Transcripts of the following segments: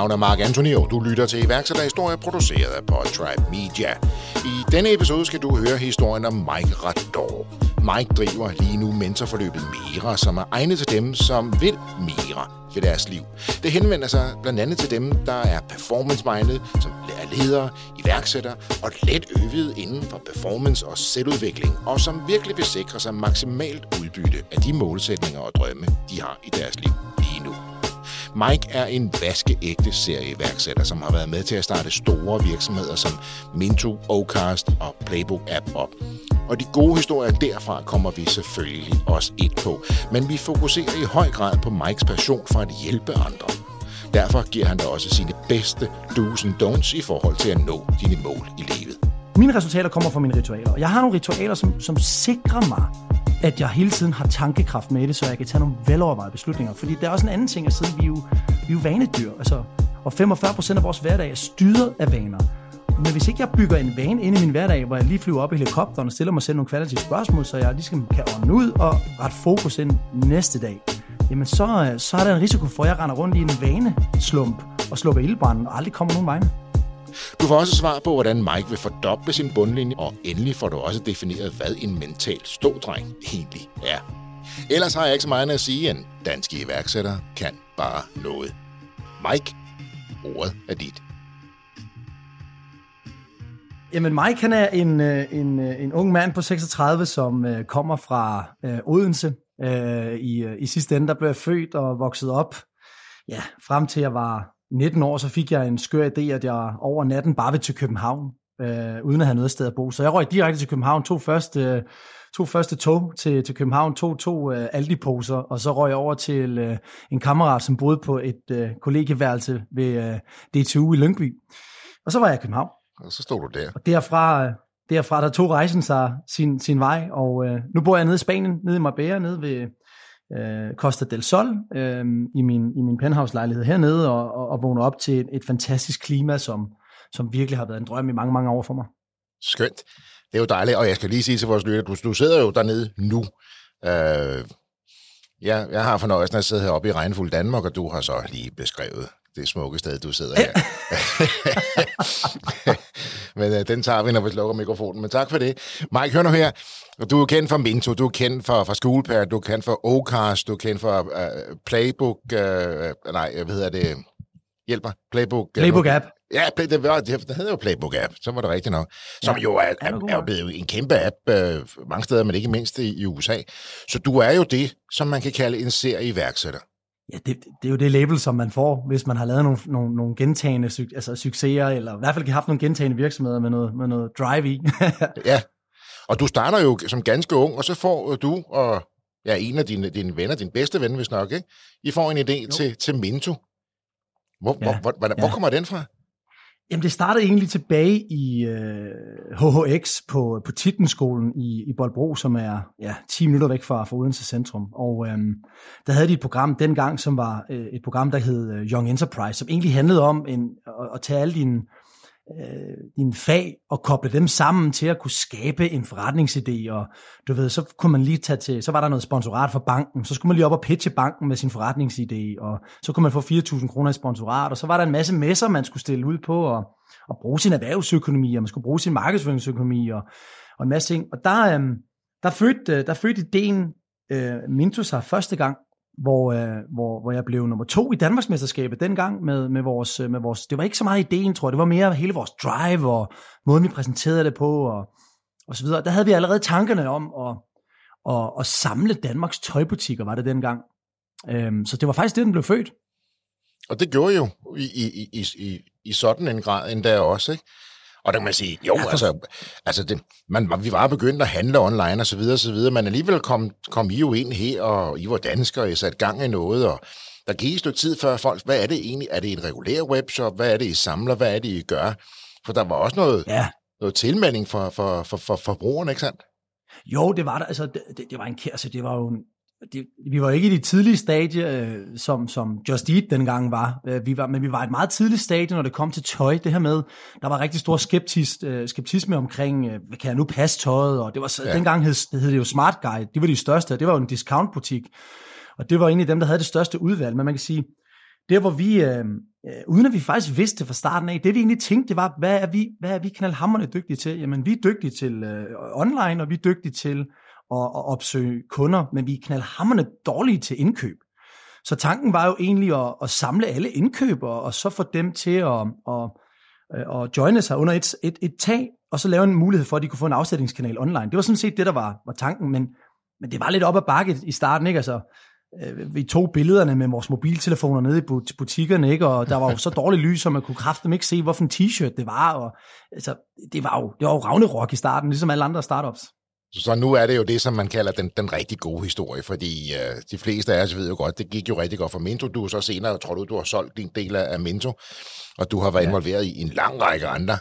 navn er Mark Anthony, og du lytter til iværksætterhistorie produceret af Podtribe Media. I denne episode skal du høre historien om Mike Rador. Mike driver lige nu mentorforløbet Mira, som er egnet til dem, som vil Mira ved deres liv. Det henvender sig blandt andet til dem, der er performance-minded, som er ledere, iværksættere og let øvet inden for performance og selvudvikling, og som virkelig vil sikre sig maksimalt udbytte af de målsætninger og drømme, de har i deres liv lige nu. Mike er en vaskeægte serieværksætter, som har været med til at starte store virksomheder som Minto, Ocast og Playbook App op. Og de gode historier derfra kommer vi selvfølgelig også et på. Men vi fokuserer i høj grad på Mikes passion for at hjælpe andre. Derfor giver han da også sine bedste do's and don'ts i forhold til at nå dine mål i livet. Mine resultater kommer fra mine ritualer. Jeg har nogle ritualer, som, som sikrer mig, at jeg hele tiden har tankekraft med det, så jeg kan tage nogle velovervejede beslutninger. Fordi der er også en anden ting at sige, vi er jo, vi er jo vanedyr. Altså, og 45 procent af vores hverdag er styret af vaner. Men hvis ikke jeg bygger en vane ind i min hverdag, hvor jeg lige flyver op i helikopteren og stiller mig selv nogle kvalitative spørgsmål, så jeg ligesom kan ånde ud og ret fokus ind næste dag, jamen så, så er der en risiko for, at jeg render rundt i en vaneslump og slukker ildbranden og aldrig kommer nogen vegne. Du får også svar på, hvordan Mike vil fordoble sin bundlinje, og endelig får du også defineret, hvad en mental stådreng egentlig er. Ellers har jeg ikke så meget at sige, end danske iværksættere kan bare noget. Mike, ordet er dit. Jamen Mike han er en, øh, en, øh, en ung mand på 36, som øh, kommer fra øh, Odense. Øh, i, i sidste ende der blev jeg født og vokset op. Ja, frem til jeg var 19 år, så fik jeg en skør idé, at jeg over natten bare vil til København, øh, uden at have noget sted at bo. Så jeg røg direkte til København, tog første, to første tog til, til København, tog to øh, Aldi-poser, og så røg jeg over til øh, en kammerat, som boede på et øh, kollegeværelse ved øh, DTU i Lyngby. Og så var jeg i København. Og så stod du der. Og derfra, øh, derfra der tog rejsen sig sin, sin vej, og øh, nu bor jeg nede i Spanien, nede i Marbella, nede ved øh, Costa del Sol, øh, i min, i min penthouse-lejlighed hernede, og, og, og vågner op til et, et fantastisk klima, som, som virkelig har været en drøm i mange, mange år for mig. Skønt. Det er jo dejligt, og jeg skal lige sige til vores lytter, du, du sidder jo dernede nu. Øh, jeg, jeg har fornøjelsen af at sidde heroppe i regnfuld Danmark, og du har så lige beskrevet det smukke sted, du sidder her. Men øh, den tager vi, når vi slukker mikrofonen. Men tak for det. Mike, hør nu her. Du er kendt for Minto, du er kendt for, for Schoolpad, du er kendt for Ocast, du er kendt for uh, Playbook, uh, nej, hvad hedder det? Hjælper. Playbook. Playbook App. Ja, det, var, det, det hedder jo Playbook App, så var det rigtigt nok. Som ja, jo er, er, er jo blevet en kæmpe app uh, mange steder, men ikke mindst i, i USA. Så du er jo det, som man kan kalde en serie iværksætter. Ja, det, det er jo det label, som man får, hvis man har lavet nogle, nogle, nogle gentagende altså succeser, eller i hvert fald har haft nogle gentagende virksomheder med noget, med noget drive i. ja, og du starter jo som ganske ung, og så får du og ja, en af dine, dine venner, din bedste ven, hvis nok, ikke? I får en idé til, til Minto. Hvor, ja, hvor, hvor, ja. hvor kommer den fra? Jamen, det startede egentlig tilbage i øh, HHX på, på Tittenskolen i, i Boldbro, som er ja, 10 minutter væk fra, fra Odense Centrum. Og øh, der havde de et program dengang, som var øh, et program, der hed øh, Young Enterprise, som egentlig handlede om en, at, at tage alle dine øh, Øh, din fag og koble dem sammen til at kunne skabe en forretningsidé, og du ved, så kunne man lige tage til, så var der noget sponsorat fra banken, så skulle man lige op og pitche banken med sin forretningsidé, og så kunne man få 4.000 kroner i sponsorat, og så var der en masse messer, man skulle stille ud på, og, og bruge sin erhvervsøkonomi, og man skulle bruge sin markedsføringsøkonomi, og, og en masse ting. Og der, øh, der, fødte, der fødte ideen øh, Mintus sig første gang, hvor, øh, hvor, hvor jeg blev nummer to i Danmarksmesterskabet dengang med, med, vores, øh, med vores, det var ikke så meget ideen, tror jeg, det var mere hele vores drive og måden, vi præsenterede det på og, og så videre. Der havde vi allerede tankerne om at, at, at samle Danmarks tøjbutikker, var det dengang. Øhm, så det var faktisk det, den blev født. Og det gjorde jo i, i, i, i, i sådan en grad endda også, ikke? Og der kan man sige, jo, ja, for... altså, altså det, man, vi var begyndt at handle online og så videre, og så videre, men alligevel kom, kom I jo ind her, og I var danskere, og I satte gang i noget, og der gik et stykke tid før folk, hvad er det egentlig? Er det en regulær webshop? Hvad er det, I samler? Hvad er det, I gør? For der var også noget, ja. noget tilmelding for, for, for, for forbrugerne, ikke sandt? Jo, det var der. Altså, det, det var en altså, det var jo en, det, vi var ikke i de tidlige stadie, øh, som, som Just Eat dengang var. Øh, vi var. Men vi var et meget tidligt stadie, når det kom til tøj. Det her med, der var rigtig stor skeptis, øh, skeptisme omkring, øh, kan jeg nu passe tøjet? Og det var, ja. dengang hed, det hed det jo Smart Guide. Det var de største, det var jo en discountbutik. Og det var egentlig dem, der havde det største udvalg. Men man kan sige, der hvor vi, øh, øh, uden at vi faktisk vidste det fra starten af, det vi egentlig tænkte, det var, hvad er vi, hvad er vi knaldhammerne dygtige til? Jamen, vi er dygtige til øh, online, og vi er dygtige til at, at opsøge kunder, men vi er knaldhammerne dårlige til indkøb. Så tanken var jo egentlig at, at samle alle indkøbere, og så få dem til at, at, at joine sig under et, et, et tag, og så lave en mulighed for, at de kunne få en afsætningskanal online. Det var sådan set det, der var, var tanken, men, men det var lidt op ad bakke i starten, ikke? Altså, øh, vi tog billederne med vores mobiltelefoner nede i butikkerne, ikke? og der var jo så dårligt lys, at man kunne kraftigt ikke se, hvorfor en t-shirt det var. Og, altså, det var jo, det var jo Ragnarok i starten, ligesom alle andre startups. Så nu er det jo det, som man kalder den, den rigtig gode historie, fordi øh, de fleste af os ved jo godt, det gik jo rigtig godt for Minto. Du er så senere, tror du, du har solgt din del af Minto, og du har været ja. involveret i en lang række andre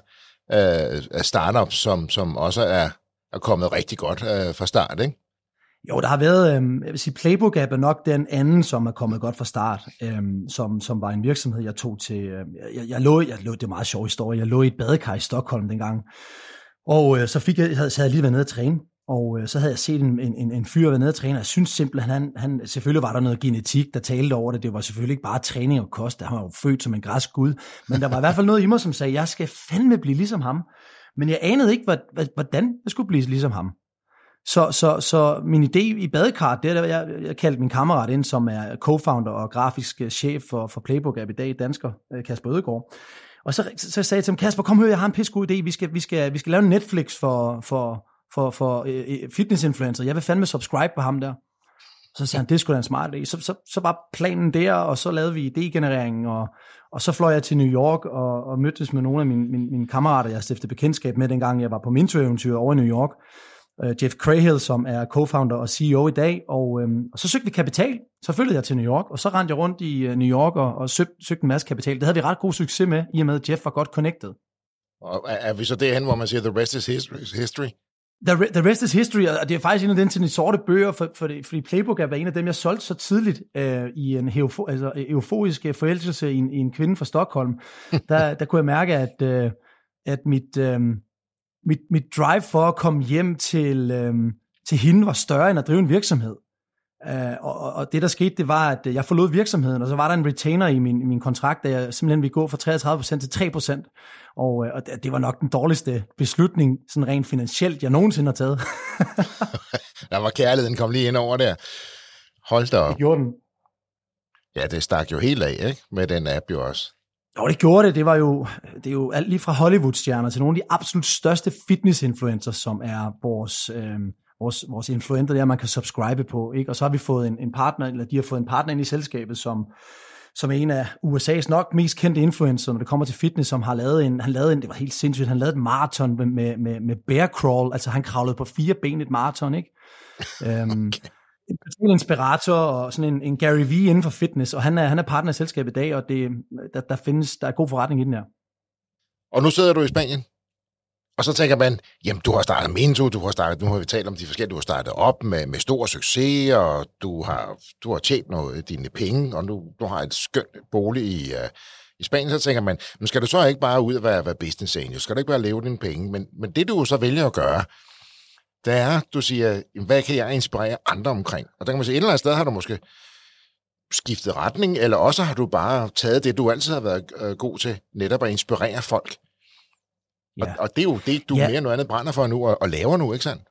øh, startups, som, som også er, er kommet rigtig godt øh, fra start, ikke? Jo, der har været, øh, jeg vil sige, Playbook App er nok den anden, som er kommet godt fra start, øh, som, som var en virksomhed, jeg tog til, øh, jeg, jeg, lå, jeg lå, det er en meget sjov historie, jeg lå i et badekar i Stockholm dengang, og øh, så fik jeg, så havde jeg lige været nede at træne, og øh, så havde jeg set en, en, en fyr være nede og træne, og jeg synes simpelthen, han, han, selvfølgelig var der noget genetik, der talte over det. Det var selvfølgelig ikke bare træning og kost. Han var jo født som en græsk gud. Men der var i hvert fald noget i mig, som sagde, jeg skal fandme blive ligesom ham. Men jeg anede ikke, hvordan jeg skulle blive ligesom ham. Så, så, så min idé i badekart, det er, jeg, jeg kaldte min kammerat ind, som er co-founder og grafisk chef for, for Playbook App i dag, dansker, øh, Kasper Ødegaard. Og så, så sagde jeg til ham, Kasper, kom hør, jeg har en pisse god idé. Vi skal, vi skal, vi skal lave en Netflix for, for, for, for øh, øh, fitnessinfluencer. Jeg vil fandme subscribe på ham der. Så sagde han, det skulle da en smart idé. Så, så, så var planen der, og så lavede vi idégenereringen, og, og så fløj jeg til New York og, og mødtes med nogle af mine, mine, mine kammerater, jeg stiftede bekendtskab med, dengang jeg var på Minto-eventyr over i New York. Øh, Jeff Crahill, som er co-founder og CEO i dag, og, øhm, og så søgte vi kapital. Så flyttede jeg til New York, og så rendte jeg rundt i øh, New York og, og søgte, søgte en masse kapital. Det havde vi ret god succes med, i og med at Jeff var godt connected. Og er vi så derhen, hvor man siger, the rest is history? The, the rest is history, og det er faktisk en af den til de sorte bøger, for, for det, fordi Playbook er en af dem, jeg solgte så tidligt øh, i en eufo, altså, euforisk forelskelse i en, i en kvinde fra Stockholm. der, der kunne jeg mærke, at, øh, at mit, øh, mit, mit drive for at komme hjem til, øh, til hende var større end at drive en virksomhed. Uh, og, og det der skete, det var, at jeg forlod virksomheden, og så var der en retainer i min, min kontrakt, der jeg simpelthen ville gå fra 33% til 3%. Og, uh, og det, var nok den dårligste beslutning, sådan rent finansielt, jeg nogensinde har taget. der var kærligheden kom lige ind over der. Hold da op. Det gjorde den. Ja, det stak jo helt af, ikke? Med den app jo også. Jo, det gjorde det. Det var jo, det er jo alt lige fra Hollywood-stjerner til nogle af de absolut største fitness-influencers, som er vores... Øh, vores, vores influenter der, man kan subscribe på. Ikke? Og så har vi fået en, en partner, eller de har fået en partner ind i selskabet, som, som er en af USA's nok mest kendte influencer, når det kommer til fitness, som har lavet en, han lavede en, det var helt sindssygt, han lavede et maraton med, med, med, med bear crawl, altså han kravlede på fire ben et maraton, ikke? øhm, okay. En inspirator og sådan en, en Gary Vee inden for fitness, og han er, han er partner i selskabet i dag, og det, der, der findes, der er god forretning i den her. Og nu sidder du i Spanien? Og så tænker man, jamen du har startet Minto, du har startet, nu har vi talt om de forskellige, du har startet op med, med stor succes, og du har, du har tjent noget af dine penge, og nu du har et skønt bolig i, uh, i Spanien, så tænker man, men skal du så ikke bare ud og være, være business angel? Skal du ikke bare leve dine penge? Men, men det du så vælger at gøre, det er, du siger, hvad kan jeg inspirere andre omkring? Og der kan man sige, et eller andet sted har du måske skiftet retning, eller også har du bare taget det, du altid har været øh, god til, netop at inspirere folk. Ja. Og, og det er jo det, du ja. mere end noget andet brænder for nu, og, og laver nu, ikke sandt?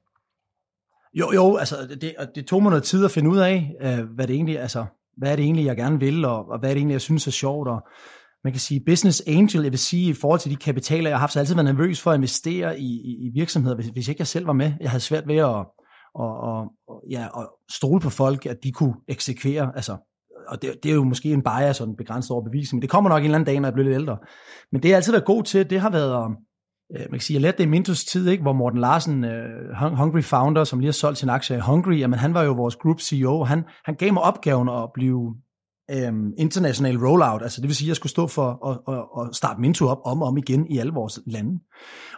Jo, jo, altså det, det tog mig noget tid at finde ud af, øh, hvad det egentlig, altså, hvad er det egentlig, jeg gerne vil, og, og hvad er det egentlig, jeg synes er sjovt, og man kan sige, business angel, jeg vil sige, i forhold til de kapitaler, jeg har haft, så har jeg altid været nervøs for at investere i, i, i virksomheder, hvis, hvis ikke jeg selv var med. Jeg havde svært ved at, og, og, og, ja, at stole på folk, at de kunne eksekvere, altså og det, det er jo måske en bias og en begrænset overbevisning, men det kommer nok en eller anden dag, når jeg bliver lidt ældre. Men det, jeg altid været god til, det har været Øh, man kan sige, jeg lærte det i Mintos tid, ikke, hvor Morten Larsen, øh, Hungry Founder, som lige har solgt sin aktie i Hungry, jamen han var jo vores group CEO, og han, han gav mig opgaven at blive øhm, international rollout, altså det vil sige, at jeg skulle stå for at, at, at starte Minto op om og om igen i alle vores lande.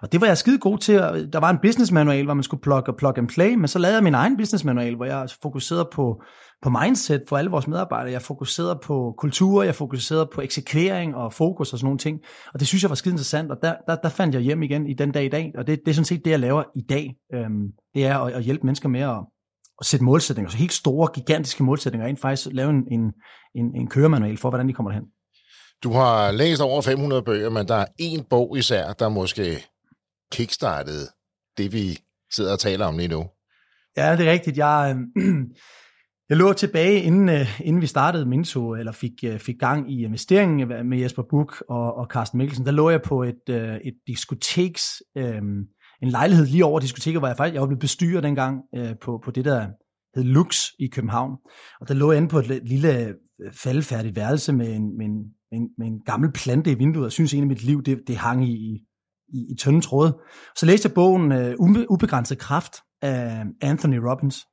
Og det var jeg skide god til. Der var en business manual, hvor man skulle plug, plug and play, men så lavede jeg min egen business manual, hvor jeg fokuserede på på mindset for alle vores medarbejdere. Jeg fokuserede på kultur, jeg fokuserede på eksekvering og fokus og sådan nogle ting. Og det synes jeg var skide interessant, og der, der, der fandt jeg hjem igen i den dag i dag. Og det, det er sådan set det, jeg laver i dag. Øhm, det er at, at hjælpe mennesker med at, at sætte målsætninger, så helt store, gigantiske målsætninger, rent faktisk lave en, en, en, en køremanual for, hvordan de kommer derhen. Du har læst over 500 bøger, men der er en bog især, der måske kickstartede det, vi sidder og taler om lige nu. Ja, det er rigtigt. Jeg, øh, jeg lå tilbage, inden, øh, inden vi startede Minto, eller fik, øh, fik gang i investeringen med Jesper Buk og, og Carsten Mikkelsen, der lå jeg på et, øh, et diskoteks, øh, en lejlighed lige over diskoteket, hvor jeg faktisk jeg var blevet bestyrer dengang øh, på, på det, der hed Lux i København. Og der lå jeg inde på et lille øh, faldfærdigt værelse med en, med, en, med, en, med en gammel plante i vinduet, og synes egentlig, mit liv det, det hang i, i, i tynde tråde. Så læste jeg bogen uh, Ubegrænset Kraft af Anthony Robbins.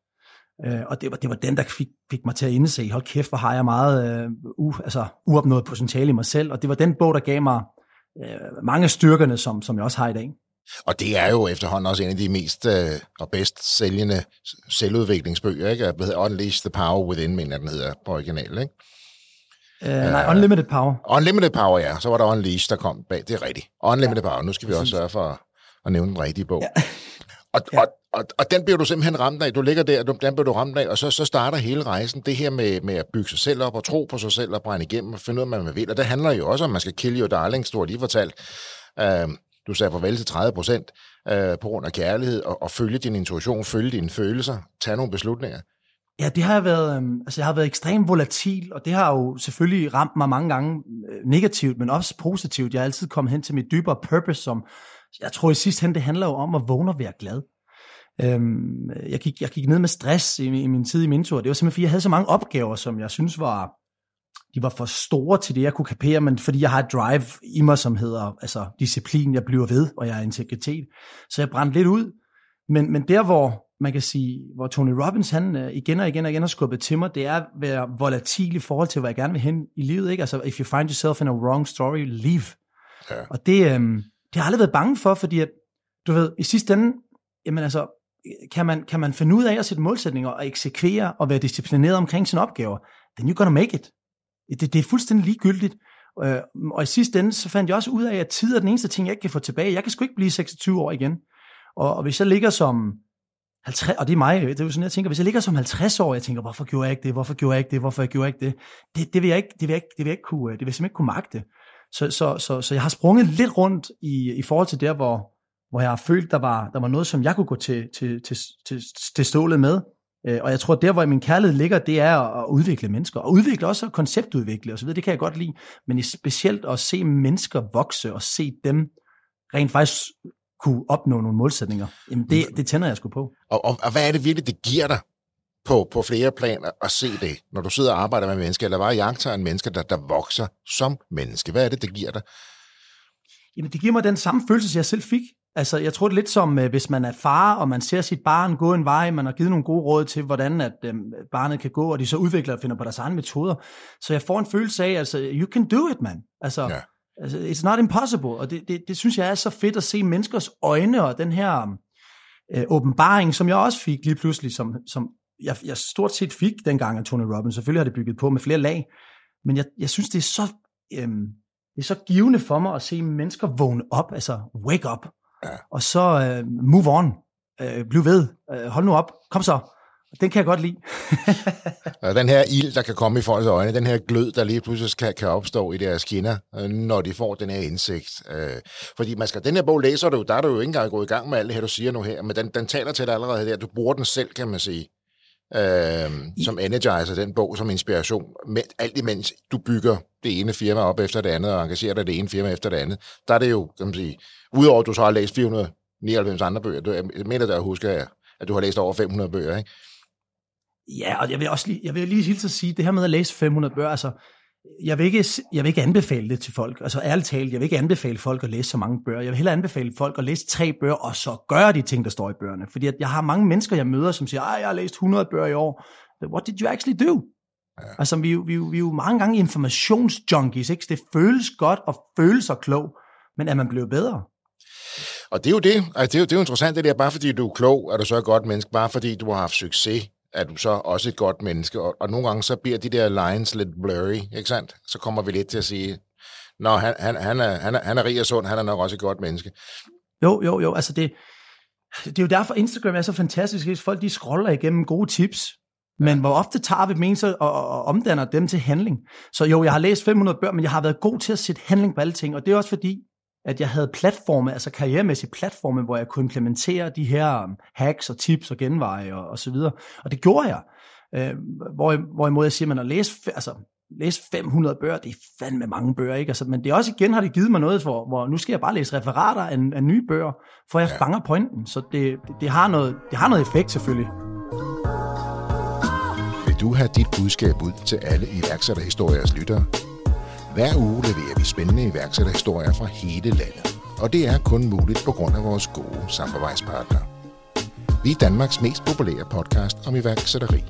Øh, og det var, det var den, der fik, fik mig til at indse, hold kæft, hvor har jeg meget uh, u, altså, uopnået potentiale i mig selv. Og det var den bog, der gav mig øh, mange styrkerne, som, som jeg også har i dag. Og det er jo efterhånden også en af de mest øh, og bedst sælgende selvudviklingsbøger, ikke? Hvad hedder Unleash the Power Within, mener den hedder på original, ikke? Uh, nej, Unlimited Power. Unlimited Power, ja. Så var der Unleash, der kom bag. Det er rigtigt. Unlimited ja. Power. Nu skal vi også sørge for at nævne den rigtige bog. Ja. Og, ja. og, og, og den bliver du simpelthen ramt af. Du ligger der, den bliver du ramt af, og så, så starter hele rejsen. Det her med, med at bygge sig selv op og tro på sig selv og brænde igennem og finde ud af, hvad man vil. Og det handler jo også om, at man skal kill your darlings, du har lige fortalt. Uh, du sagde farvel til 30 procent øh, på grund af kærlighed, og, og følge din intuition, følge dine følelser, tage nogle beslutninger. Ja, det har været, øh, altså jeg har været ekstremt volatil, og det har jo selvfølgelig ramt mig mange gange øh, negativt, men også positivt. Jeg har altid kommet hen til mit dybere purpose, som jeg tror i sidste hen, det handler jo om at vågne og være glad. Øhm, jeg, gik, jeg gik ned med stress i, i min tid i Mentor. Det var simpelthen, fordi jeg havde så mange opgaver, som jeg synes var de var for store til det, jeg kunne kapere, men fordi jeg har et drive i mig, som hedder altså, disciplin, jeg bliver ved, og jeg har integritet. Så jeg brændte lidt ud. Men, men der, hvor man kan sige, hvor Tony Robbins han uh, igen og igen og igen har skubbet til mig, det er at være volatil i forhold til, hvad jeg gerne vil hen i livet. Ikke? Altså, if you find yourself in a wrong story, leave. Ja. Og det, um, det har jeg aldrig været bange for, fordi at, du ved, i sidste ende, jamen altså, kan man, kan man finde ud af at sætte målsætninger og eksekvere og være disciplineret omkring sine opgaver, then you're gonna make it. Det, det er fuldstændig ligegyldigt. Øh, og i sidste ende, så fandt jeg også ud af, at tid er den eneste ting, jeg ikke kan få tilbage. Jeg kan sgu ikke blive 26 år igen. Og, og hvis jeg ligger som 50, og det er mig, det er jo sådan, jeg tænker, hvis jeg ligger som 50 år, jeg tænker, hvorfor gjorde jeg ikke det, hvorfor gjorde jeg ikke det, hvorfor gjorde jeg ikke det, det, det vil jeg ikke, det vil jeg ikke, det vil jeg ikke kunne, øh, det vil jeg simpelthen ikke kunne magte. Så, så, så, så jeg har sprunget lidt rundt i, i forhold til der, hvor, hvor jeg har følt, der var, der var noget, som jeg kunne gå til, til, til, til, til stålet med. Øh, og jeg tror, der, hvor min kærlighed ligger, det er at udvikle mennesker. Og udvikle også konceptudvikle osv., det kan jeg godt lide. Men specielt at se mennesker vokse og se dem rent faktisk kunne opnå nogle målsætninger, jamen det, det tænder jeg sgu på. Og, og, og hvad er det virkelig, det giver dig på, på flere planer at se det, når du sidder og arbejder med mennesker, eller bare jagter en menneske, der, der vokser som menneske? Hvad er det, det giver dig? Jamen, det giver mig den samme følelse, jeg selv fik. Altså, jeg tror det er lidt som, øh, hvis man er far, og man ser sit barn gå en vej, man har givet nogle gode råd til, hvordan at øh, barnet kan gå, og de så udvikler og finder på deres egne metoder. Så jeg får en følelse af, altså, you can do it, man. Altså, ja. altså it's not impossible. Og det, det, det synes jeg er så fedt at se menneskers øjne, og den her øh, åbenbaring, som jeg også fik lige pludselig, som, som jeg, jeg stort set fik dengang af Tony Robbins. Selvfølgelig har det bygget på med flere lag, men jeg, jeg synes, det er så... Øh, det er så givende for mig at se mennesker vågne op, altså wake up, Ja. Og så uh, move on. Uh, bliv ved. Uh, hold nu op. Kom så. Den kan jeg godt lide. den her ild, der kan komme i folks øjne, den her glød, der lige pludselig kan, kan opstå i deres skinner, når de får den her indsigt. fordi man skal, den her bog læser du, der er du jo ikke engang gået i gang med alt det her, du siger nu her, men den, den taler til dig allerede der. Du bruger den selv, kan man sige, øh, som energizer, den bog, som inspiration. Men, alt imens du bygger det ene firma op efter det andet, og engagerer dig det ene firma efter det andet, der er det jo, kan man sige, Udover at du så har læst 499 andre bøger. Du, jeg mener der at huske, at du har læst over 500 bøger, ikke? Ja, og jeg vil også lige, jeg vil lige hilse at sige, det her med at læse 500 bøger, altså, jeg vil, ikke, jeg vil ikke anbefale det til folk. Altså ærligt talt, jeg vil ikke anbefale folk at læse så mange bøger. Jeg vil hellere anbefale folk at læse tre bøger, og så gøre de ting, der står i bøgerne. Fordi at jeg har mange mennesker, jeg møder, som siger, jeg har læst 100 bøger i år. What did you actually do? Ja. Altså, vi, vi, vi er jo mange gange informationsjunkies, ikke? Det føles godt og føles så klog, men er man blevet bedre? Og det er jo det. Altså, det, er jo, det er jo interessant, det der. Bare fordi du er klog, er du så et godt menneske. Bare fordi du har haft succes, er du så også et godt menneske. Og, og nogle gange så bliver de der lines lidt blurry, ikke sandt? Så kommer vi lidt til at sige, Nå, han, han, han, er, han, er, han er rig og sund, han er nok også et godt menneske. Jo, jo, jo. Altså det, Det er jo derfor, Instagram er så fantastisk, hvis folk de scroller igennem gode tips, men hvor ofte tager vi en så og, og omdanner dem til handling? Så jo, jeg har læst 500 bøger, men jeg har været god til at sætte handling på alle ting, og det er også fordi, at jeg havde platforme, altså karrieremæssige platforme, hvor jeg kunne implementere de her um, hacks og tips og genveje og, og så videre. Og det gjorde jeg. Øh, hvor, hvorimod jeg siger, at at læse, altså, læse 500 bøger, det er fandme mange bøger, ikke? Altså, men det er også igen, har det givet mig noget, for, hvor nu skal jeg bare læse referater af, af nye bøger, for jeg ja. fanger pointen. Så det, det, det, har noget, det har noget effekt selvfølgelig. Du have dit budskab ud til alle iværksætterhistoriers lyttere? Hver uge leverer vi spændende iværksætterhistorier fra hele landet. Og det er kun muligt på grund af vores gode samarbejdspartnere. Vi er Danmarks mest populære podcast om iværksætteri.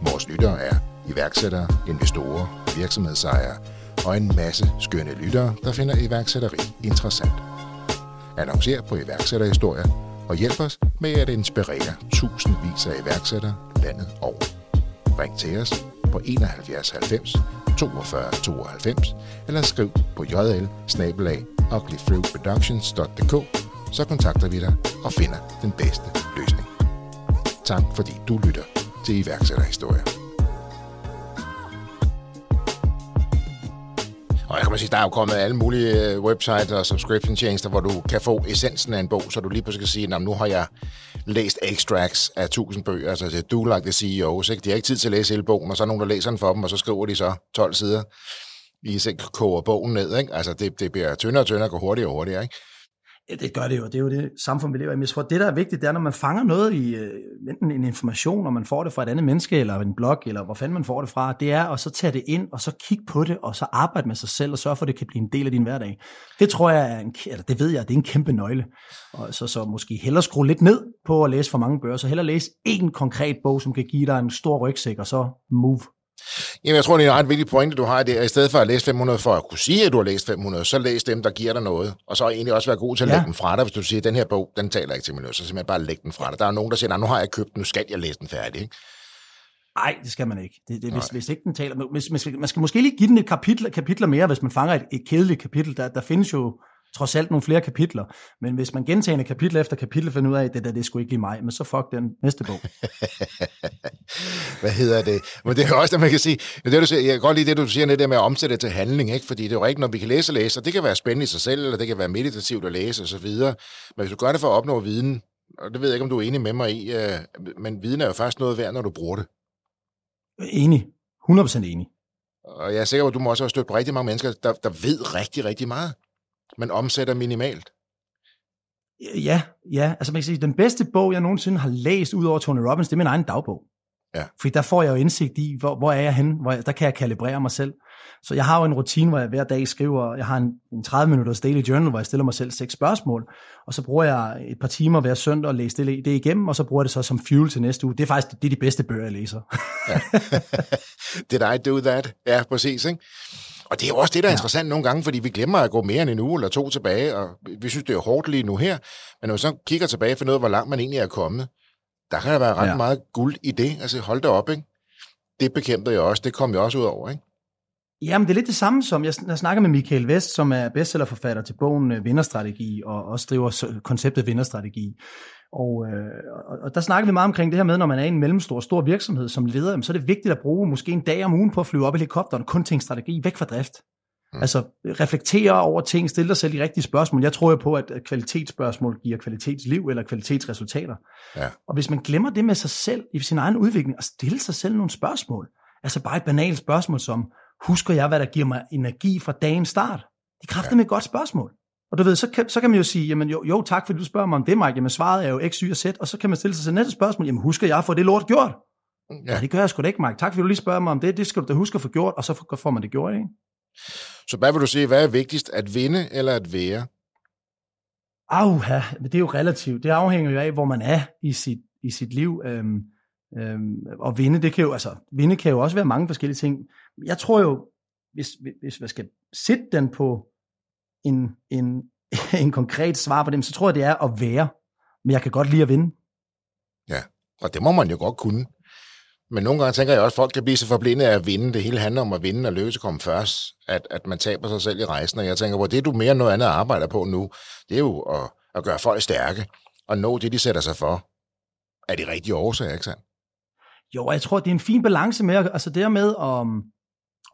Vores lyttere er iværksættere, investorer, virksomhedsejere og en masse skønne lyttere, der finder iværksætteri interessant. Annoncer på iværksætterhistorier og hjælp os med at inspirere tusindvis af iværksættere landet over. Ring til os på 71 90 42 92 eller skriv på jl så kontakter vi dig og finder den bedste løsning. Tak fordi du lytter til iværksætterhistorier. Og jeg kan man sige, der er jo kommet alle mulige øh, websites og subscription tjenester, hvor du kan få essensen af en bog, så du lige pludselig kan sige, at nu har jeg læst extracts af 1000 bøger, altså det do like the så ikke? De har ikke tid til at læse hele bogen, og så er nogen, der læser den for dem, og så skriver de så 12 sider, i så koger bogen ned, ikke? Altså det, det bliver tyndere og tyndere og går hurtigere og hurtigere, ikke? Ja, det gør det jo. Det er jo det samfund, vi lever i. Men jeg tror, det, der er vigtigt, det er, når man fanger noget i øh, enten en information, og man får det fra et andet menneske, eller en blog, eller hvor fanden man får det fra, det er at så tage det ind, og så kigge på det, og så arbejde med sig selv, og sørge for, at det kan blive en del af din hverdag. Det tror jeg, er en, eller det ved jeg, det er en kæmpe nøgle. Og så, så måske hellere skrue lidt ned på at læse for mange bøger, så hellere læse én konkret bog, som kan give dig en stor rygsæk, og så move. Jamen, jeg tror, det er en ret vigtig pointe, du har det. I stedet for at læse 500 for at kunne sige, at du har læst 500, så læs dem, der giver dig noget. Og så egentlig også være god til at ja. lægge den fra dig, hvis du siger, at den her bog, den taler ikke til mig, så simpelthen bare lægge den fra dig. Der er nogen, der siger, nu har jeg købt den, nu skal jeg læse den færdig. Ikke? Nej, det skal man ikke. Det, det, hvis, hvis ikke den taler... Man skal, man skal måske lige give den et kapitel, kapitler mere, hvis man fanger et, et kedeligt kapitel. Der, der findes jo trods alt nogle flere kapitler. Men hvis man gentager kapitel efter kapitel finder ud af, at det der, det skulle ikke lige mig, men så fuck den næste bog. Hvad hedder det? Men det er også det, man kan sige. Det, du siger, jeg kan godt lide det, du siger, det der med at omsætte det til handling, ikke? fordi det er jo ikke, når vi kan læse og læse, og det kan være spændende i sig selv, eller det kan være meditativt at læse osv. Men hvis du gør det for at opnå viden, og det ved jeg ikke, om du er enig med mig i, øh, men viden er jo først noget værd, når du bruger det. Enig. 100% enig. Og jeg er sikker på, at du må også have stødt på rigtig mange mennesker, der, der ved rigtig, rigtig meget men omsætter minimalt. Ja, ja. Altså man kan sige, den bedste bog, jeg nogensinde har læst ud over Tony Robbins, det er min egen dagbog. Ja. Fordi der får jeg jo indsigt i, hvor, hvor er jeg henne, hvor jeg, der kan jeg kalibrere mig selv. Så jeg har jo en rutine, hvor jeg hver dag skriver, jeg har en, en 30 minutters daily journal, hvor jeg stiller mig selv seks spørgsmål, og så bruger jeg et par timer hver søndag og læse det, det igennem, og så bruger jeg det så som fuel til næste uge. Det er faktisk det er de bedste bøger, jeg læser. ja. Did I do that? Ja, præcis. Ikke? Og det er jo også det, der er ja. interessant nogle gange, fordi vi glemmer at gå mere end en uge eller to tilbage, og vi synes, det er hårdt lige nu her. Men når vi så kigger tilbage og finder ud af, hvor langt man egentlig er kommet, der kan der være ret ja. meget guld i det. Altså hold da op, ikke? Det bekæmpede jeg også. Det kom jeg også ud over, ikke? Jamen, det er lidt det samme som, jeg, jeg snakker med Michael Vest, som er bestsellerforfatter til bogen øh, Vinderstrategi, og også driver konceptet Vinderstrategi. Og, øh, og der snakker vi meget omkring det her med, når man er i en mellemstor stor virksomhed som leder, så er det vigtigt at bruge måske en dag om ugen på at flyve op i helikopteren, kun til en strategi, væk fra drift. Mm. Altså reflektere over ting, stille dig selv de rigtige spørgsmål. Jeg tror jo på, at kvalitetsspørgsmål giver kvalitetsliv eller kvalitetsresultater. Ja. Og hvis man glemmer det med sig selv i sin egen udvikling, og stille sig selv nogle spørgsmål, altså bare et banalt spørgsmål som, husker jeg, hvad der giver mig energi fra dagens start? Det kræfter ja. med et godt spørgsmål. Og du ved, så kan, så kan man jo sige, jamen jo, jo tak, fordi du spørger mig om det, Mike. Jamen svaret er jo X, Y og Z. Og så kan man stille sig til næste spørgsmål, jamen husker jeg få det lort gjort? Ja. ja, det gør jeg sgu da ikke, Mike. Tak, fordi du lige spørger mig om det. Det skal du da huske at få gjort, og så får man det gjort, ikke? Så hvad vil du sige, hvad er vigtigst, at vinde eller at være? Auha, det er jo relativt. Det afhænger jo af, hvor man er i sit, i sit liv. Øhm, øhm, og vinde, det kan jo, altså, vinde kan jo også være mange forskellige ting. Jeg tror jo, hvis, hvis man skal sætte den på en, en, en konkret svar på dem, så tror jeg, det er at være. Men jeg kan godt lide at vinde. Ja, og det må man jo godt kunne. Men nogle gange tænker jeg også, at folk kan blive så forblinde af at vinde. Det hele handler om at vinde og løse komme først. At, at man taber sig selv i rejsen. Og jeg tænker, hvor det du mere end noget andet arbejder på nu, det er jo at, at gøre folk stærke. at nå det, de sætter sig for, er de rigtige årsager, ikke sandt? Jo, jeg tror, det er en fin balance med, altså det med at,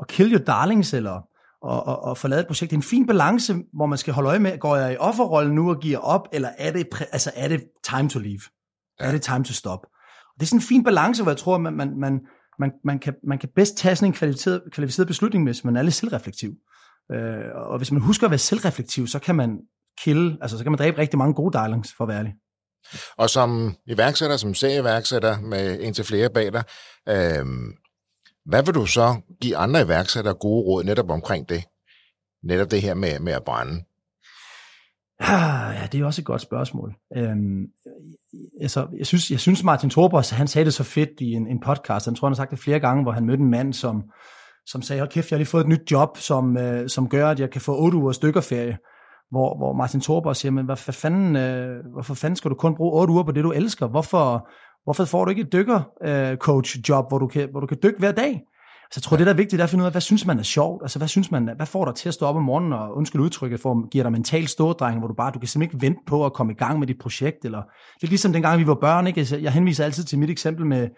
at kill your darlings, eller og, og, og forlade et projekt. Det er en fin balance, hvor man skal holde øje med, går jeg i offerrollen nu og giver op, eller er det, altså er det time to leave? Ja. Er det time to stop? Og det er sådan en fin balance, hvor jeg tror, man, man, man, man, man, kan, man kan bedst tage sådan en kvalificeret, kvalificeret beslutning, hvis man er lidt selvreflektiv. Øh, og hvis man husker at være selvreflektiv, så kan man kill, altså så kan man dræbe rigtig mange gode darlings, for at være ærlig. Og som iværksætter, som iværksætter med en til flere bag dig, øh, hvad vil du så give andre iværksættere gode råd netop omkring det? Netop det her med, med at brænde. Ah, ja, det er også et godt spørgsmål. Øhm, altså, jeg, synes, jeg synes, Martin Torbos, han sagde det så fedt i en, en podcast. Han tror, han har sagt det flere gange, hvor han mødte en mand, som, som sagde, hold kæft, jeg har lige fået et nyt job, som, øh, som gør, at jeg kan få 8 uger stykkerferie. Hvor, hvor Martin Torbos siger, men hvad, hvad fanden, øh, hvorfor fanden skal du kun bruge 8 uger på det, du elsker? Hvorfor, Hvorfor får du ikke et dykker-coach-job, hvor, du kan, hvor du kan dykke hver dag? Så jeg tror, ja. det der er vigtigt, er at finde ud af, hvad synes man er sjovt? Altså, hvad synes man, hvad får dig til at stå op om morgenen og undskyld udtrykket, for giver dig mental stordreng, hvor du bare, du kan simpelthen ikke vente på at komme i gang med dit projekt, eller det er ligesom dengang, vi var børn, ikke? Altså, jeg henviser altid til mit eksempel med,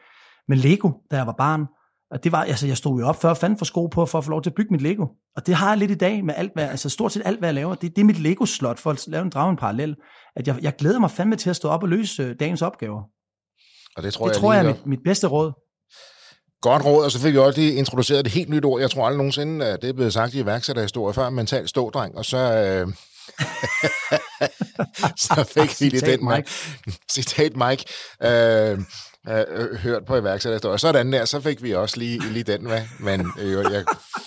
med Lego, da jeg var barn. Og det var, altså, jeg stod jo op før fanden for sko på, for at få lov til at bygge mit Lego. Og det har jeg lidt i dag med alt, hvad, altså stort set alt, hvad jeg laver. Det, det er mit Lego-slot, for at lave en drage en parallel. At jeg, jeg glæder mig fandme til at stå op og løse øh, dagens opgaver. Og det tror det jeg, tror jeg er mit, mit bedste råd. Godt råd, og så fik vi også lige introduceret et helt nyt ord. Jeg tror aldrig nogensinde, at det er blevet sagt i iværksætterhistorie før, mental stådreng, og så, øh, så fik vi lige den Mike. Citat Mike. Øh, øh, hørt på iværksætterhistorie. Sådan der, så fik vi også lige, lige den med. Men øh, jeg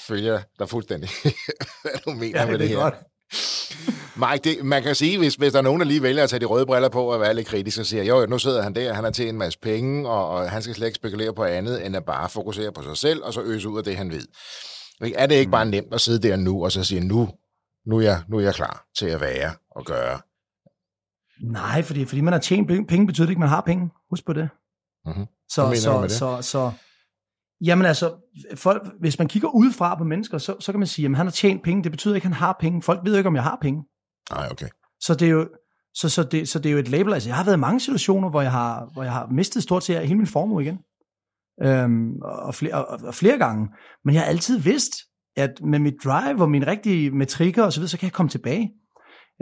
følger dig fuldstændig, hvad du mener ja, med det, det her. Godt. Mike, det, man kan sige, hvis, hvis der er nogen, der lige vælger at tage de røde briller på og være lidt kritisk og siger, jo, nu sidder han der, han har til en masse penge, og, og han skal slet ikke spekulere på andet, end at bare fokusere på sig selv, og så øse ud af det, han ved. Er det ikke bare mm. nemt at sidde der nu, og så sige, nu, nu, er, jeg, nu er jeg klar til at være og gøre? Nej, fordi, fordi man har tjent penge, betyder det ikke, at man har penge. Husk på det. Mm-hmm. Så, så, det? så, så, Jamen altså, folk, hvis man kigger udefra på mennesker, så, så kan man sige, at han har tjent penge. Det betyder ikke, at han har penge. Folk ved ikke, om jeg har penge. Nej, okay. Så det er jo, så, så, det, så det er jo et label. Altså, jeg har været i mange situationer, hvor jeg har, hvor jeg har mistet stort set hele min formue igen. Øhm, og, flere, og, og flere gange. Men jeg har altid vidst, at med mit drive og min rigtige metrikker og så videre, så kan jeg komme tilbage.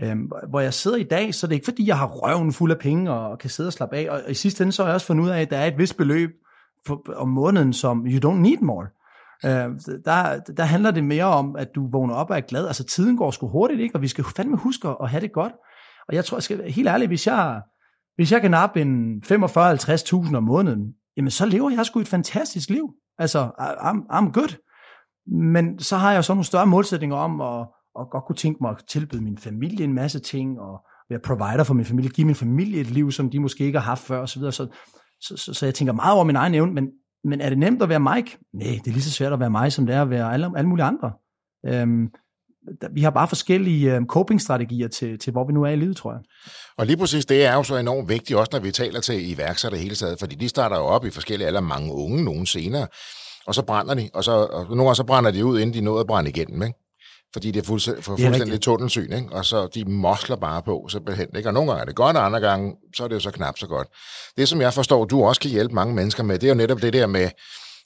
Øhm, hvor jeg sidder i dag, så det er ikke fordi, jeg har røven fuld af penge og kan sidde og slappe af. Og, og i sidste ende så har jeg også fundet ud af, at der er et vist beløb, for, om måneden, som you don't need more. Øh, der, der handler det mere om, at du vågner op og er glad. Altså tiden går sgu hurtigt, ikke? og vi skal fandme huske at have det godt. Og jeg tror, jeg skal være helt ærligt, hvis jeg, hvis jeg kan nappe en 45-50.000 om måneden, jamen så lever jeg sgu et fantastisk liv. Altså, I'm, I'm good. Men så har jeg så nogle større målsætninger om at, at godt kunne tænke mig at tilbyde min familie en masse ting, og være provider for min familie, give min familie et liv, som de måske ikke har haft før, osv. Så, så, så, så, så jeg tænker meget over min egen evne, men, men er det nemt at være Mike? Nej, det er lige så svært at være mig, som det er at være alle, alle mulige andre. Øhm, vi har bare forskellige øhm, coping-strategier til, til, hvor vi nu er i livet, tror jeg. Og lige præcis det er jo så enormt vigtigt, også når vi taler til iværksætter hele taget, fordi de starter jo op i forskellige alder, mange unge, nogen senere, og så brænder de, og, så, og nogle gange så brænder de ud, inden de nåede at brænde igennem, ikke? Fordi det er fuldstændig, for fuldstændig tunnelsyn, ikke? og så de mosler bare på simpelthen. Ikke? Og nogle gange er det godt, og andre gange så er det jo så knap så godt. Det, som jeg forstår, du også kan hjælpe mange mennesker med, det er jo netop det der med,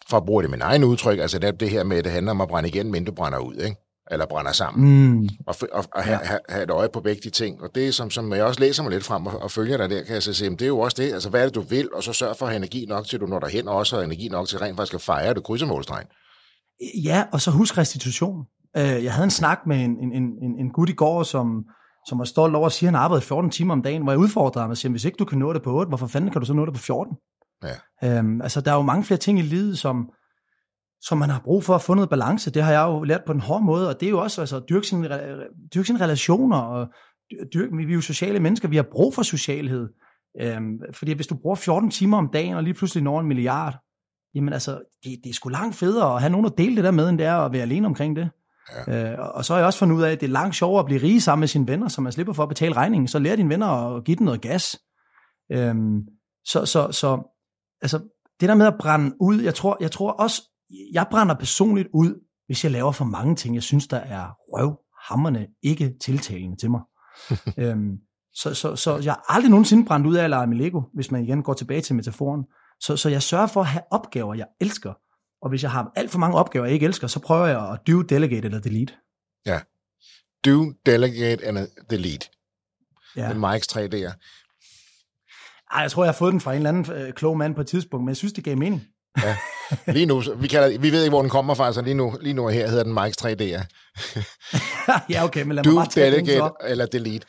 for at bruge det min egen udtryk, altså det, det her med, at det handler om at brænde igen, men du brænder ud, ikke? eller brænder sammen. Mm. Og, og, og have, have, have et øje på begge de ting. Og det, som, som jeg også læser mig lidt frem og, og følger dig der, kan jeg så sige, det er jo også det, altså hvad er det, du vil, og så sørg for at have energi nok til, du når derhen, og også har energi nok til rent faktisk at fejre det krydsemålstregen. Ja, og så husk restitution. Øh, jeg havde en snak med en, en, en, en gut i går, som, som var stolt over at sige, at han arbejdede 14 timer om dagen, hvor jeg udfordrede ham og siger, hvis ikke du kan nå det på 8, hvorfor fanden kan du så nå det på 14? Ja. Øhm, altså, der er jo mange flere ting i livet, som, som man har brug for at få noget balance. Det har jeg jo lært på den hårde måde, og det er jo også altså, dyrke sine, dyrke sine relationer, og dyrke, vi er jo sociale mennesker, vi har brug for socialhed. Øhm, fordi hvis du bruger 14 timer om dagen, og lige pludselig når en milliard, jamen altså, det, det er sgu langt federe at have nogen at dele det der med, end det er at være alene omkring det. Ja. Øh, og så har jeg også fundet ud af, at det er langt sjovere at blive rige sammen med sine venner, så man slipper for at betale regningen. Så lærer dine venner at give dem noget gas. Øhm, så, så, så altså, det der med at brænde ud, jeg tror, jeg tror også, jeg brænder personligt ud, hvis jeg laver for mange ting, jeg synes, der er røvhammerne ikke tiltalende til mig. øhm, Så, så, så jeg har aldrig nogensinde brændt ud af at lege med Lego, hvis man igen går tilbage til metaforen. Så, så jeg sørger for at have opgaver, jeg elsker. Og hvis jeg har alt for mange opgaver, jeg ikke elsker, så prøver jeg at do, delegate eller delete. Ja. Do, delegate and delete. Ja. Den Mike's 3 D'er. Ej, jeg tror, jeg har fået den fra en eller anden øh, klog mand på et tidspunkt, men jeg synes, det gav mening. ja. Lige nu, vi, kalder, vi ved ikke, hvor den kommer fra, så lige nu, lige nu her hedder den Mike's 3 D'er. ja, okay, men lad Do, mig bare delegate den så. eller delete.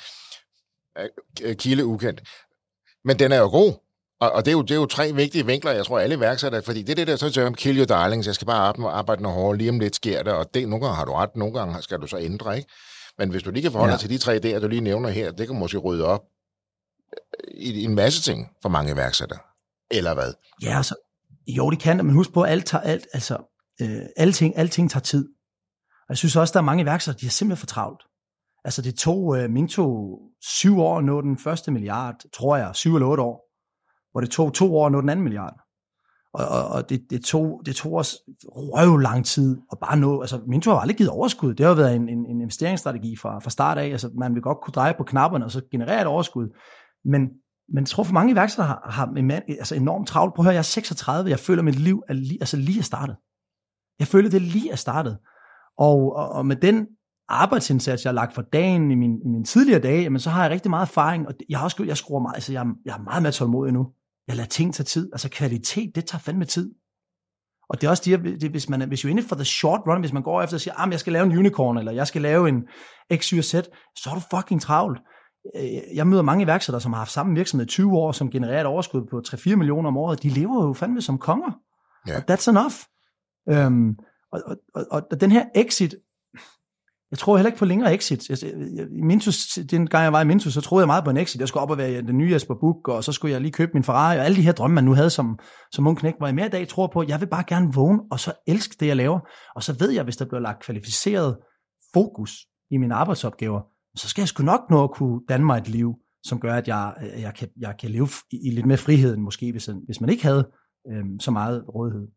Øh, Kilde ukendt. Men den er jo god. Og, og det, er jo, det er jo tre vigtige vinkler, jeg tror alle iværksætter, fordi det er det der, så siger kill your darlings, jeg skal bare arbejde, arbejde noget hårdere, lige om lidt sker det, og det, nogle gange har du ret, nogle gange skal du så ændre, ikke? Men hvis du lige kan forholde ja. dig til de tre der, du lige nævner her, det kan måske rydde op i, i en masse ting for mange iværksættere. Eller hvad? Ja, altså, jo, det kan men husk på, at alt, tager, alt, altså, øh, alting, alting tager tid. Og jeg synes også, der er mange iværksættere, de er simpelthen for travlt. Altså, det tog, øh, min tog syv år at nå den første milliard, tror jeg, syv eller otte år hvor det tog to år at nå den anden milliard. Og, og, og det, det, tog, det tog os røv lang tid at bare nå, altså Minto har aldrig givet overskud, det har været en, en, en investeringsstrategi fra, fra start af, altså man vil godt kunne dreje på knapperne og så generere et overskud, men, men jeg tror for mange iværksættere har, har en, altså enormt travlt, prøv at høre, jeg er 36, jeg føler mit liv er lige, altså lige er startet. Jeg føler det lige er startet. Og, og, og med den arbejdsindsats, jeg har lagt for dagen i min, i min tidligere dage, jamen, så har jeg rigtig meget erfaring, og jeg har også jeg skruer meget, altså jeg, jeg er meget mere tålmodig nu. Jeg lader ting tage tid. Altså kvalitet, det tager fandme tid. Og det er også det, det hvis man hvis you're in it for the short run, hvis man går efter og siger, ah, jeg skal lave en unicorn, eller jeg skal lave en X, Y, Z, så er du fucking travlt. Øh, jeg møder mange iværksættere, som har haft samme virksomhed i 20 år, som genererer et overskud på 3-4 millioner om året. De lever jo fandme som konger. Yeah. Og that's enough. Um, og, og, og, og den her exit jeg tror heller ikke på længere exit. Jeg, jeg, I Mintus, den gang jeg var i Mintus, så troede jeg meget på en exit. Jeg skulle op og være den nye Jesper Buch, og så skulle jeg lige købe min Ferrari, og alle de her drømme, man nu havde som, som ung knæk, hvor jeg mere i dag tror på, at jeg vil bare gerne vågne, og så elske det, jeg laver. Og så ved jeg, hvis der bliver lagt kvalificeret fokus i mine arbejdsopgaver, så skal jeg sgu nok nå at kunne danne mig et liv, som gør, at jeg, jeg, kan, jeg kan leve i, i lidt mere frihed, end måske hvis, hvis man ikke havde øhm, så meget rådighed.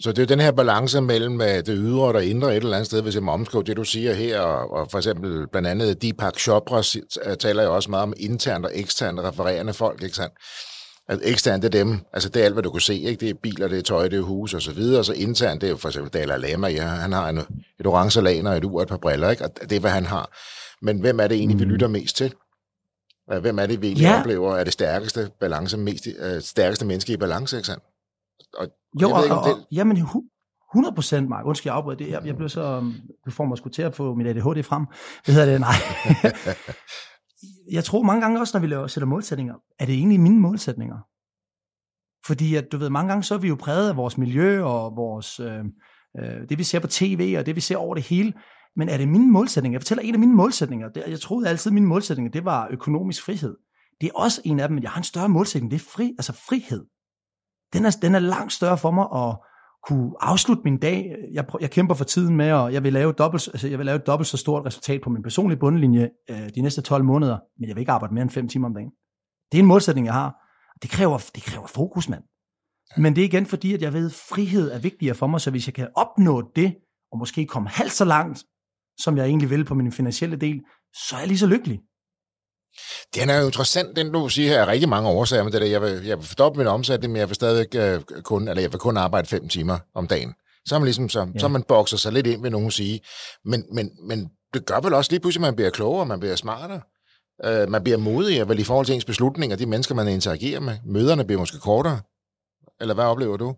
Så det er den her balance mellem øh, det ydre og det indre et eller andet sted, hvis jeg må omskrive det, du siger her, og, for eksempel blandt andet Deepak Chopra øh, taler jo også meget om internt og eksternt refererende folk, ikke sandt? At eksternt, det er dem, altså det er alt, hvad du kan se, ikke? Det er biler, det er tøj, det er hus og så videre, og så internt, det er jo for eksempel Dalai Lama, ja, han har en, et orange laner, et ur og et par briller, ikke? Og det er, hvad han har. Men hvem er det egentlig, vi mm. lytter mest til? Hvem er det, vi egentlig ja. oplever er det stærkeste balance, mest, uh, stærkeste menneske i balance, ikke sandt? Og jo, jeg ved ikke, og, det... jamen 100 procent, Mark. Undskyld, jeg afbryder det. Jeg, jeg blev så, um, du får mig sgu til at få mit ADHD frem. Hvad hedder det? Nej. jeg tror mange gange også, når vi laver, sætter målsætninger, er det egentlig mine målsætninger? Fordi at, du ved, mange gange så er vi jo præget af vores miljø og vores, øh, øh, det vi ser på tv og det vi ser over det hele. Men er det mine målsætninger? Jeg fortæller en af mine målsætninger. Det, jeg troede altid, at mine målsætninger, det var økonomisk frihed. Det er også en af dem, men jeg har en større målsætning, det er fri, altså frihed den er, den er langt større for mig at kunne afslutte min dag. Jeg, jeg kæmper for tiden med, og jeg vil lave dobbelt, altså jeg vil lave et dobbelt så stort resultat på min personlige bundlinje øh, de næste 12 måneder, men jeg vil ikke arbejde mere end 5 timer om dagen. Det er en målsætning, jeg har. Det kræver, det kræver fokus, mand. Men det er igen fordi, at jeg ved, at frihed er vigtigere for mig, så hvis jeg kan opnå det, og måske komme halvt så langt, som jeg egentlig vil på min finansielle del, så er jeg lige så lykkelig. Den er jo interessant, den du siger her, er rigtig mange årsager med det der. Jeg vil, jeg vil fordoble min omsætning, men jeg vil stadigvæk uh, kun, eller jeg vil kun arbejde fem timer om dagen. Så man ligesom, så, ja. så man bokser sig lidt ind, vil nogen sige. Men, men, men det gør vel også lige pludselig, at man bliver klogere, man bliver smartere. Uh, man bliver modigere vel i forhold til ens beslutninger, de mennesker, man interagerer med. Møderne bliver måske kortere. Eller hvad oplever du?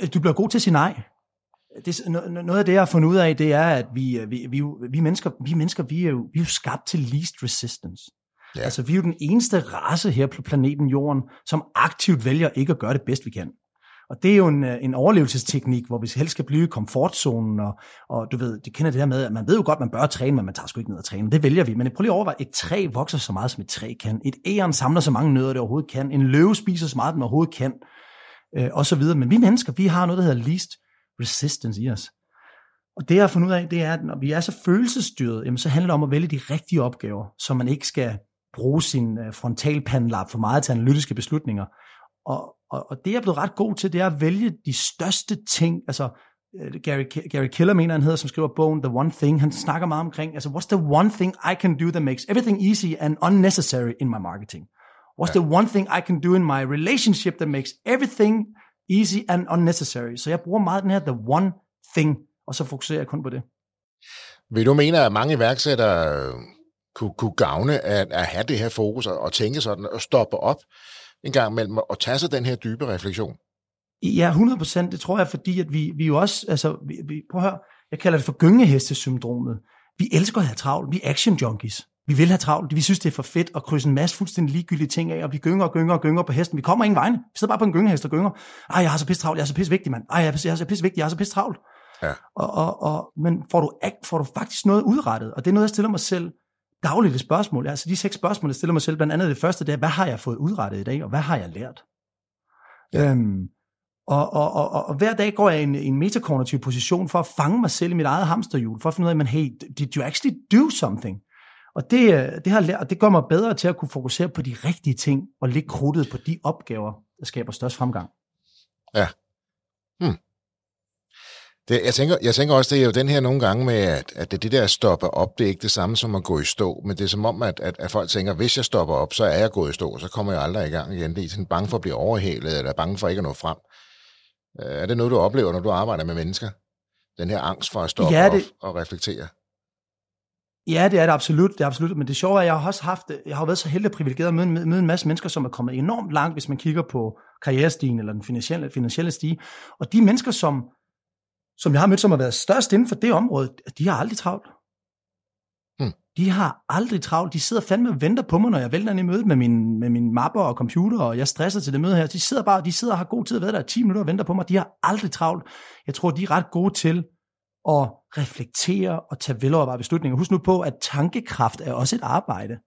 Øh, du bliver god til at sige nej. Det, noget af det, jeg har fundet ud af, det er, at vi, vi, vi, vi mennesker, vi mennesker vi er, jo, vi er jo skabt til least resistance. Ja. Altså, vi er jo den eneste race her på planeten Jorden, som aktivt vælger ikke at gøre det bedst, vi kan. Og det er jo en, øh, en overlevelsesteknik, hvor vi helst skal blive i komfortzonen, og, og du ved, det kender det her med, at man ved jo godt, at man bør træne, men man tager sgu ikke ned og træne. Det vælger vi. Men prøv lige at overveje, et træ vokser så meget, som et træ kan. Et æren samler så mange nødder, det overhovedet kan. En løve spiser så meget, den overhovedet kan. Øh, og så videre. Men vi mennesker, vi har noget, der hedder least resistance i os. Og det jeg har fundet ud af, det er, at når vi er så følelsesstyret, jamen, så handler det om at vælge de rigtige opgaver, så man ikke skal bruge sin øh, frontalpandelap for meget til analytiske beslutninger. Og, og, og det jeg er blevet ret god til, det er at vælge de største ting, altså Gary, Gary Killer mener han hedder, som skriver bogen The One Thing, han snakker meget omkring, altså what's the one thing I can do that makes everything easy and unnecessary in my marketing? What's ja. the one thing I can do in my relationship that makes everything easy and unnecessary? Så jeg bruger meget den her the one thing, og så fokuserer jeg kun på det. Vil du mene, at mange iværksættere kunne, kunne gavne at, at have det her fokus og, og tænke sådan og stoppe op en gang imellem og tage sig den her dybe refleksion? Ja, 100 procent. Det tror jeg, fordi at vi, vi jo også, altså, vi, vi, prøv at høre, jeg kalder det for gyngehestesyndromet. Vi elsker at have travlt. Vi er action junkies. Vi vil have travlt. Vi synes, det er for fedt at krydse en masse fuldstændig ligegyldige ting af, og vi gynger og gynger og gynger på hesten. Vi kommer ingen vegne. Vi sidder bare på en gyngehest og gynger. Ej, jeg har så pisse travlt. Jeg er så pisse vigtig, mand. Ej, jeg er så, jeg er så pisse vigtig. Jeg er så pisse travlt. Ja. Og, og, og, men får du, får du faktisk noget udrettet? Og det er noget, jeg stiller mig selv dagligt det spørgsmål. Altså de seks spørgsmål, jeg stiller mig selv, blandt andet det første, det er, hvad har jeg fået udrettet i dag, og hvad har jeg lært? Ja. Øhm, og, og, og, og, og hver dag går jeg i en, en metakognitiv position for at fange mig selv i mit eget hamsterhjul, for at finde ud af, men hey, did you actually do something? Og det, øh, det, har lært, det gør mig bedre til at kunne fokusere på de rigtige ting, og lægge krudtet på de opgaver, der skaber størst fremgang. Ja. Det, jeg, tænker, jeg tænker også, det er jo den her nogle gange med, at, at det, det der stopper op, det er ikke det samme som at gå i stå, men det er som om, at, at, at folk tænker, hvis jeg stopper op, så er jeg gået i stå, så kommer jeg aldrig i gang igen. Det er sådan bange for at blive overhælet, eller bange for ikke at nå frem. Øh, er det noget, du oplever, når du arbejder med mennesker? Den her angst for at stoppe ja, det... op og reflektere? Ja, det er det absolut, det er absolut. Men det sjove er, at jeg har også haft, jeg har været så heldig og privilegeret at møde, møde en masse mennesker, som er kommet enormt langt, hvis man kigger på karrierestigen eller den finansielle, finansielle stige. Og de mennesker, som, som jeg har mødt, som har været størst inden for det område, de har aldrig travlt. Hmm. De har aldrig travlt. De sidder fandme og venter på mig, når jeg vælter ind i mødet med min, med min mapper og computer, og jeg stresser til det møde her. De sidder bare, de sidder og har god tid at være der 10 minutter og venter på mig. De har aldrig travlt. Jeg tror, de er ret gode til at reflektere og tage velovervejede beslutninger. Husk nu på, at tankekraft er også et arbejde.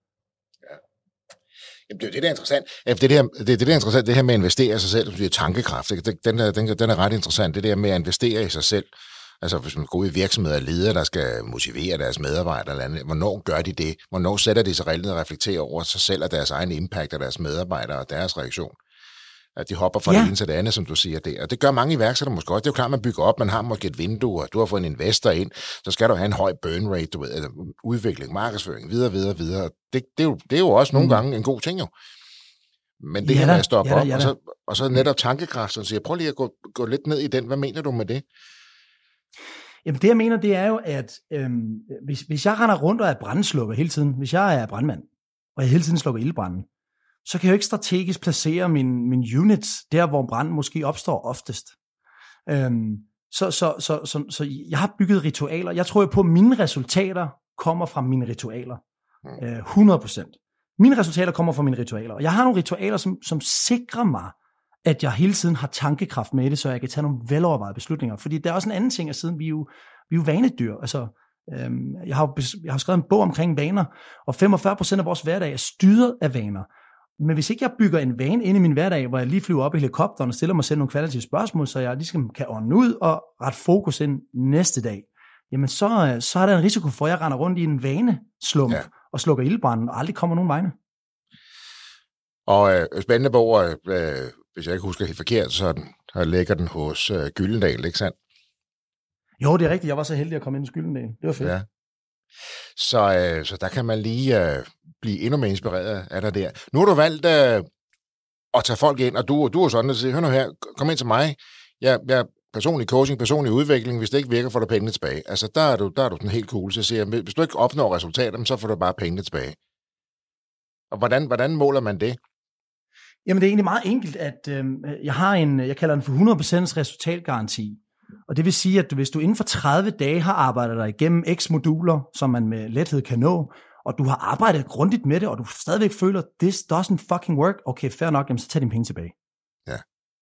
Jamen, det er det, der er interessant. Ja, det, der, det, det, der er interessant, det her med at investere i sig selv, det er tankekraft, den, den, den, den er ret interessant. Det der med at investere i sig selv, Altså hvis man går ud i virksomheder og leder, der skal motivere deres medarbejdere, eller andet, hvornår gør de det? Hvornår sætter de sig reelt ned og reflekterer over sig selv og deres egen impact af deres medarbejdere og deres reaktion? At de hopper fra ja. det ene til det andet, som du siger der. Og det gør mange iværksættere måske også. Det er jo klart, man bygger op, man har måske et vindue, og du har fået en investor ind, så skal du have en høj burn rate, du ved, altså udvikling, markedsføring, videre, videre, videre. Det, det, er, jo, det er jo også nogle mm. gange en god ting jo. Men det ja, her med at stoppe ja, op, ja, og, så, og så netop tankekraft, så siger, prøv lige at gå, gå lidt ned i den. Hvad mener du med det? Jamen det jeg mener, det er jo, at øhm, hvis, hvis jeg render rundt og er brændslukker hele tiden, hvis jeg er brandmand, og jeg hele tiden slukker ildbranden, så kan jeg jo ikke strategisk placere min, min units der, hvor branden måske opstår oftest. Øhm, så, så, så, så, så jeg har bygget ritualer. Jeg tror jo på, at mine resultater kommer fra mine ritualer. Mm. Øh, 100%. Mine resultater kommer fra mine ritualer. Og jeg har nogle ritualer, som, som sikrer mig, at jeg hele tiden har tankekraft med det, så jeg kan tage nogle velovervejede beslutninger. Fordi der er også en anden ting, at siden vi er jo, vi er jo vanedyr. Altså, øhm, jeg, har, jeg har skrevet en bog omkring vaner, og 45% af vores hverdag er styret af vaner. Men hvis ikke jeg bygger en vane ind i min hverdag, hvor jeg lige flyver op i helikopteren og stiller mig selv nogle kvalitative spørgsmål, så jeg ligesom kan ånde ud og ret fokus ind næste dag, jamen så, så er der en risiko for, at jeg render rundt i en vaneslump ja. og slukker ildbranden og aldrig kommer nogen vegne. Og øh, spændende bog, øh, hvis jeg ikke husker helt forkert, så den, ligger den hos øh, Gyldendal, ikke sandt? Jo, det er rigtigt. Jeg var så heldig at komme ind i Gyldendal. Det var fedt. Ja. Så, øh, så der kan man lige øh, blive endnu mere inspireret af dig der. Nu har du valgt øh, at tage folk ind, og du, du er sådan at sige, hør nu her, kom ind til mig. Jeg, jeg personlig coaching, personlig udvikling, hvis det ikke virker, får du pengene tilbage. Altså, der er du, der er du den helt cool. Så jeg siger, hvis du ikke opnår resultater, så får du bare pengene tilbage. Og hvordan, hvordan måler man det? Jamen, det er egentlig meget enkelt, at øh, jeg har en, jeg kalder den for 100% resultatgaranti. Og det vil sige, at hvis du inden for 30 dage har arbejdet dig igennem x moduler, som man med lethed kan nå, og du har arbejdet grundigt med det, og du stadigvæk føler, this doesn't fucking work, okay, fair nok, jamen, så tag dine penge tilbage. Ja.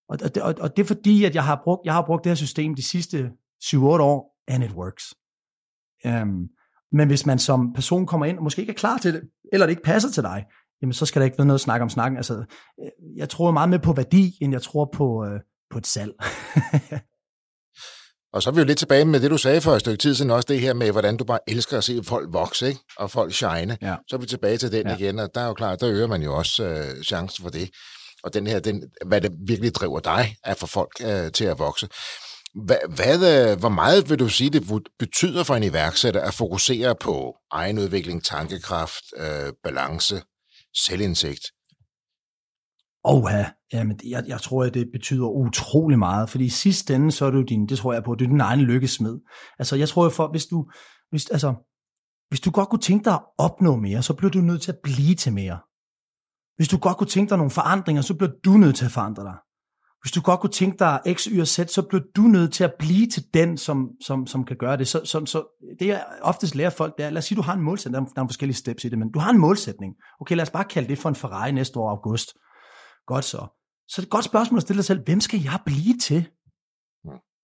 Og, og, og, og det er fordi, at jeg har, brugt, jeg har brugt det her system de sidste 7-8 år, and it works. Um, men hvis man som person kommer ind og måske ikke er klar til det, eller det ikke passer til dig, jamen så skal der ikke være noget at snakke om snakken. Altså, øh, jeg tror meget mere på værdi, end jeg tror på, øh, på et salg. Og så er vi jo lidt tilbage med det, du sagde for et stykke tid siden, også det her med, hvordan du bare elsker at se folk vokse, ikke? og folk shine. Ja. Så er vi tilbage til den ja. igen, og der er jo klart, der øger man jo også øh, chancen for det. Og den her, den, hvad det virkelig driver dig, er for folk øh, til at vokse. Hvad, hvad, øh, hvor meget vil du sige, det betyder for en iværksætter at fokusere på egenudvikling, tankekraft, øh, balance, selvindsigt? Og ja, jamen, jeg, jeg tror, at det betyder utrolig meget, fordi i sidste ende, så er du din, det tror jeg på, det er din egen lykkesmed. Altså, jeg tror, for, hvis du, hvis, altså, hvis du godt kunne tænke dig at opnå mere, så bliver du nødt til at blive til mere. Hvis du godt kunne tænke dig nogle forandringer, så bliver du nødt til at forandre dig. Hvis du godt kunne tænke dig X, Y og Z, så bliver du nødt til at blive til den, som, som, som kan gøre det. Så, så, så det jeg oftest lærer folk, det er, lad os sige, du har en målsætning, der er, der er forskellige steps i det, men du har en målsætning. Okay, lad os bare kalde det for en Ferrari næste år august. Godt så. Så det er et godt spørgsmål at stille dig selv, hvem skal jeg blive til?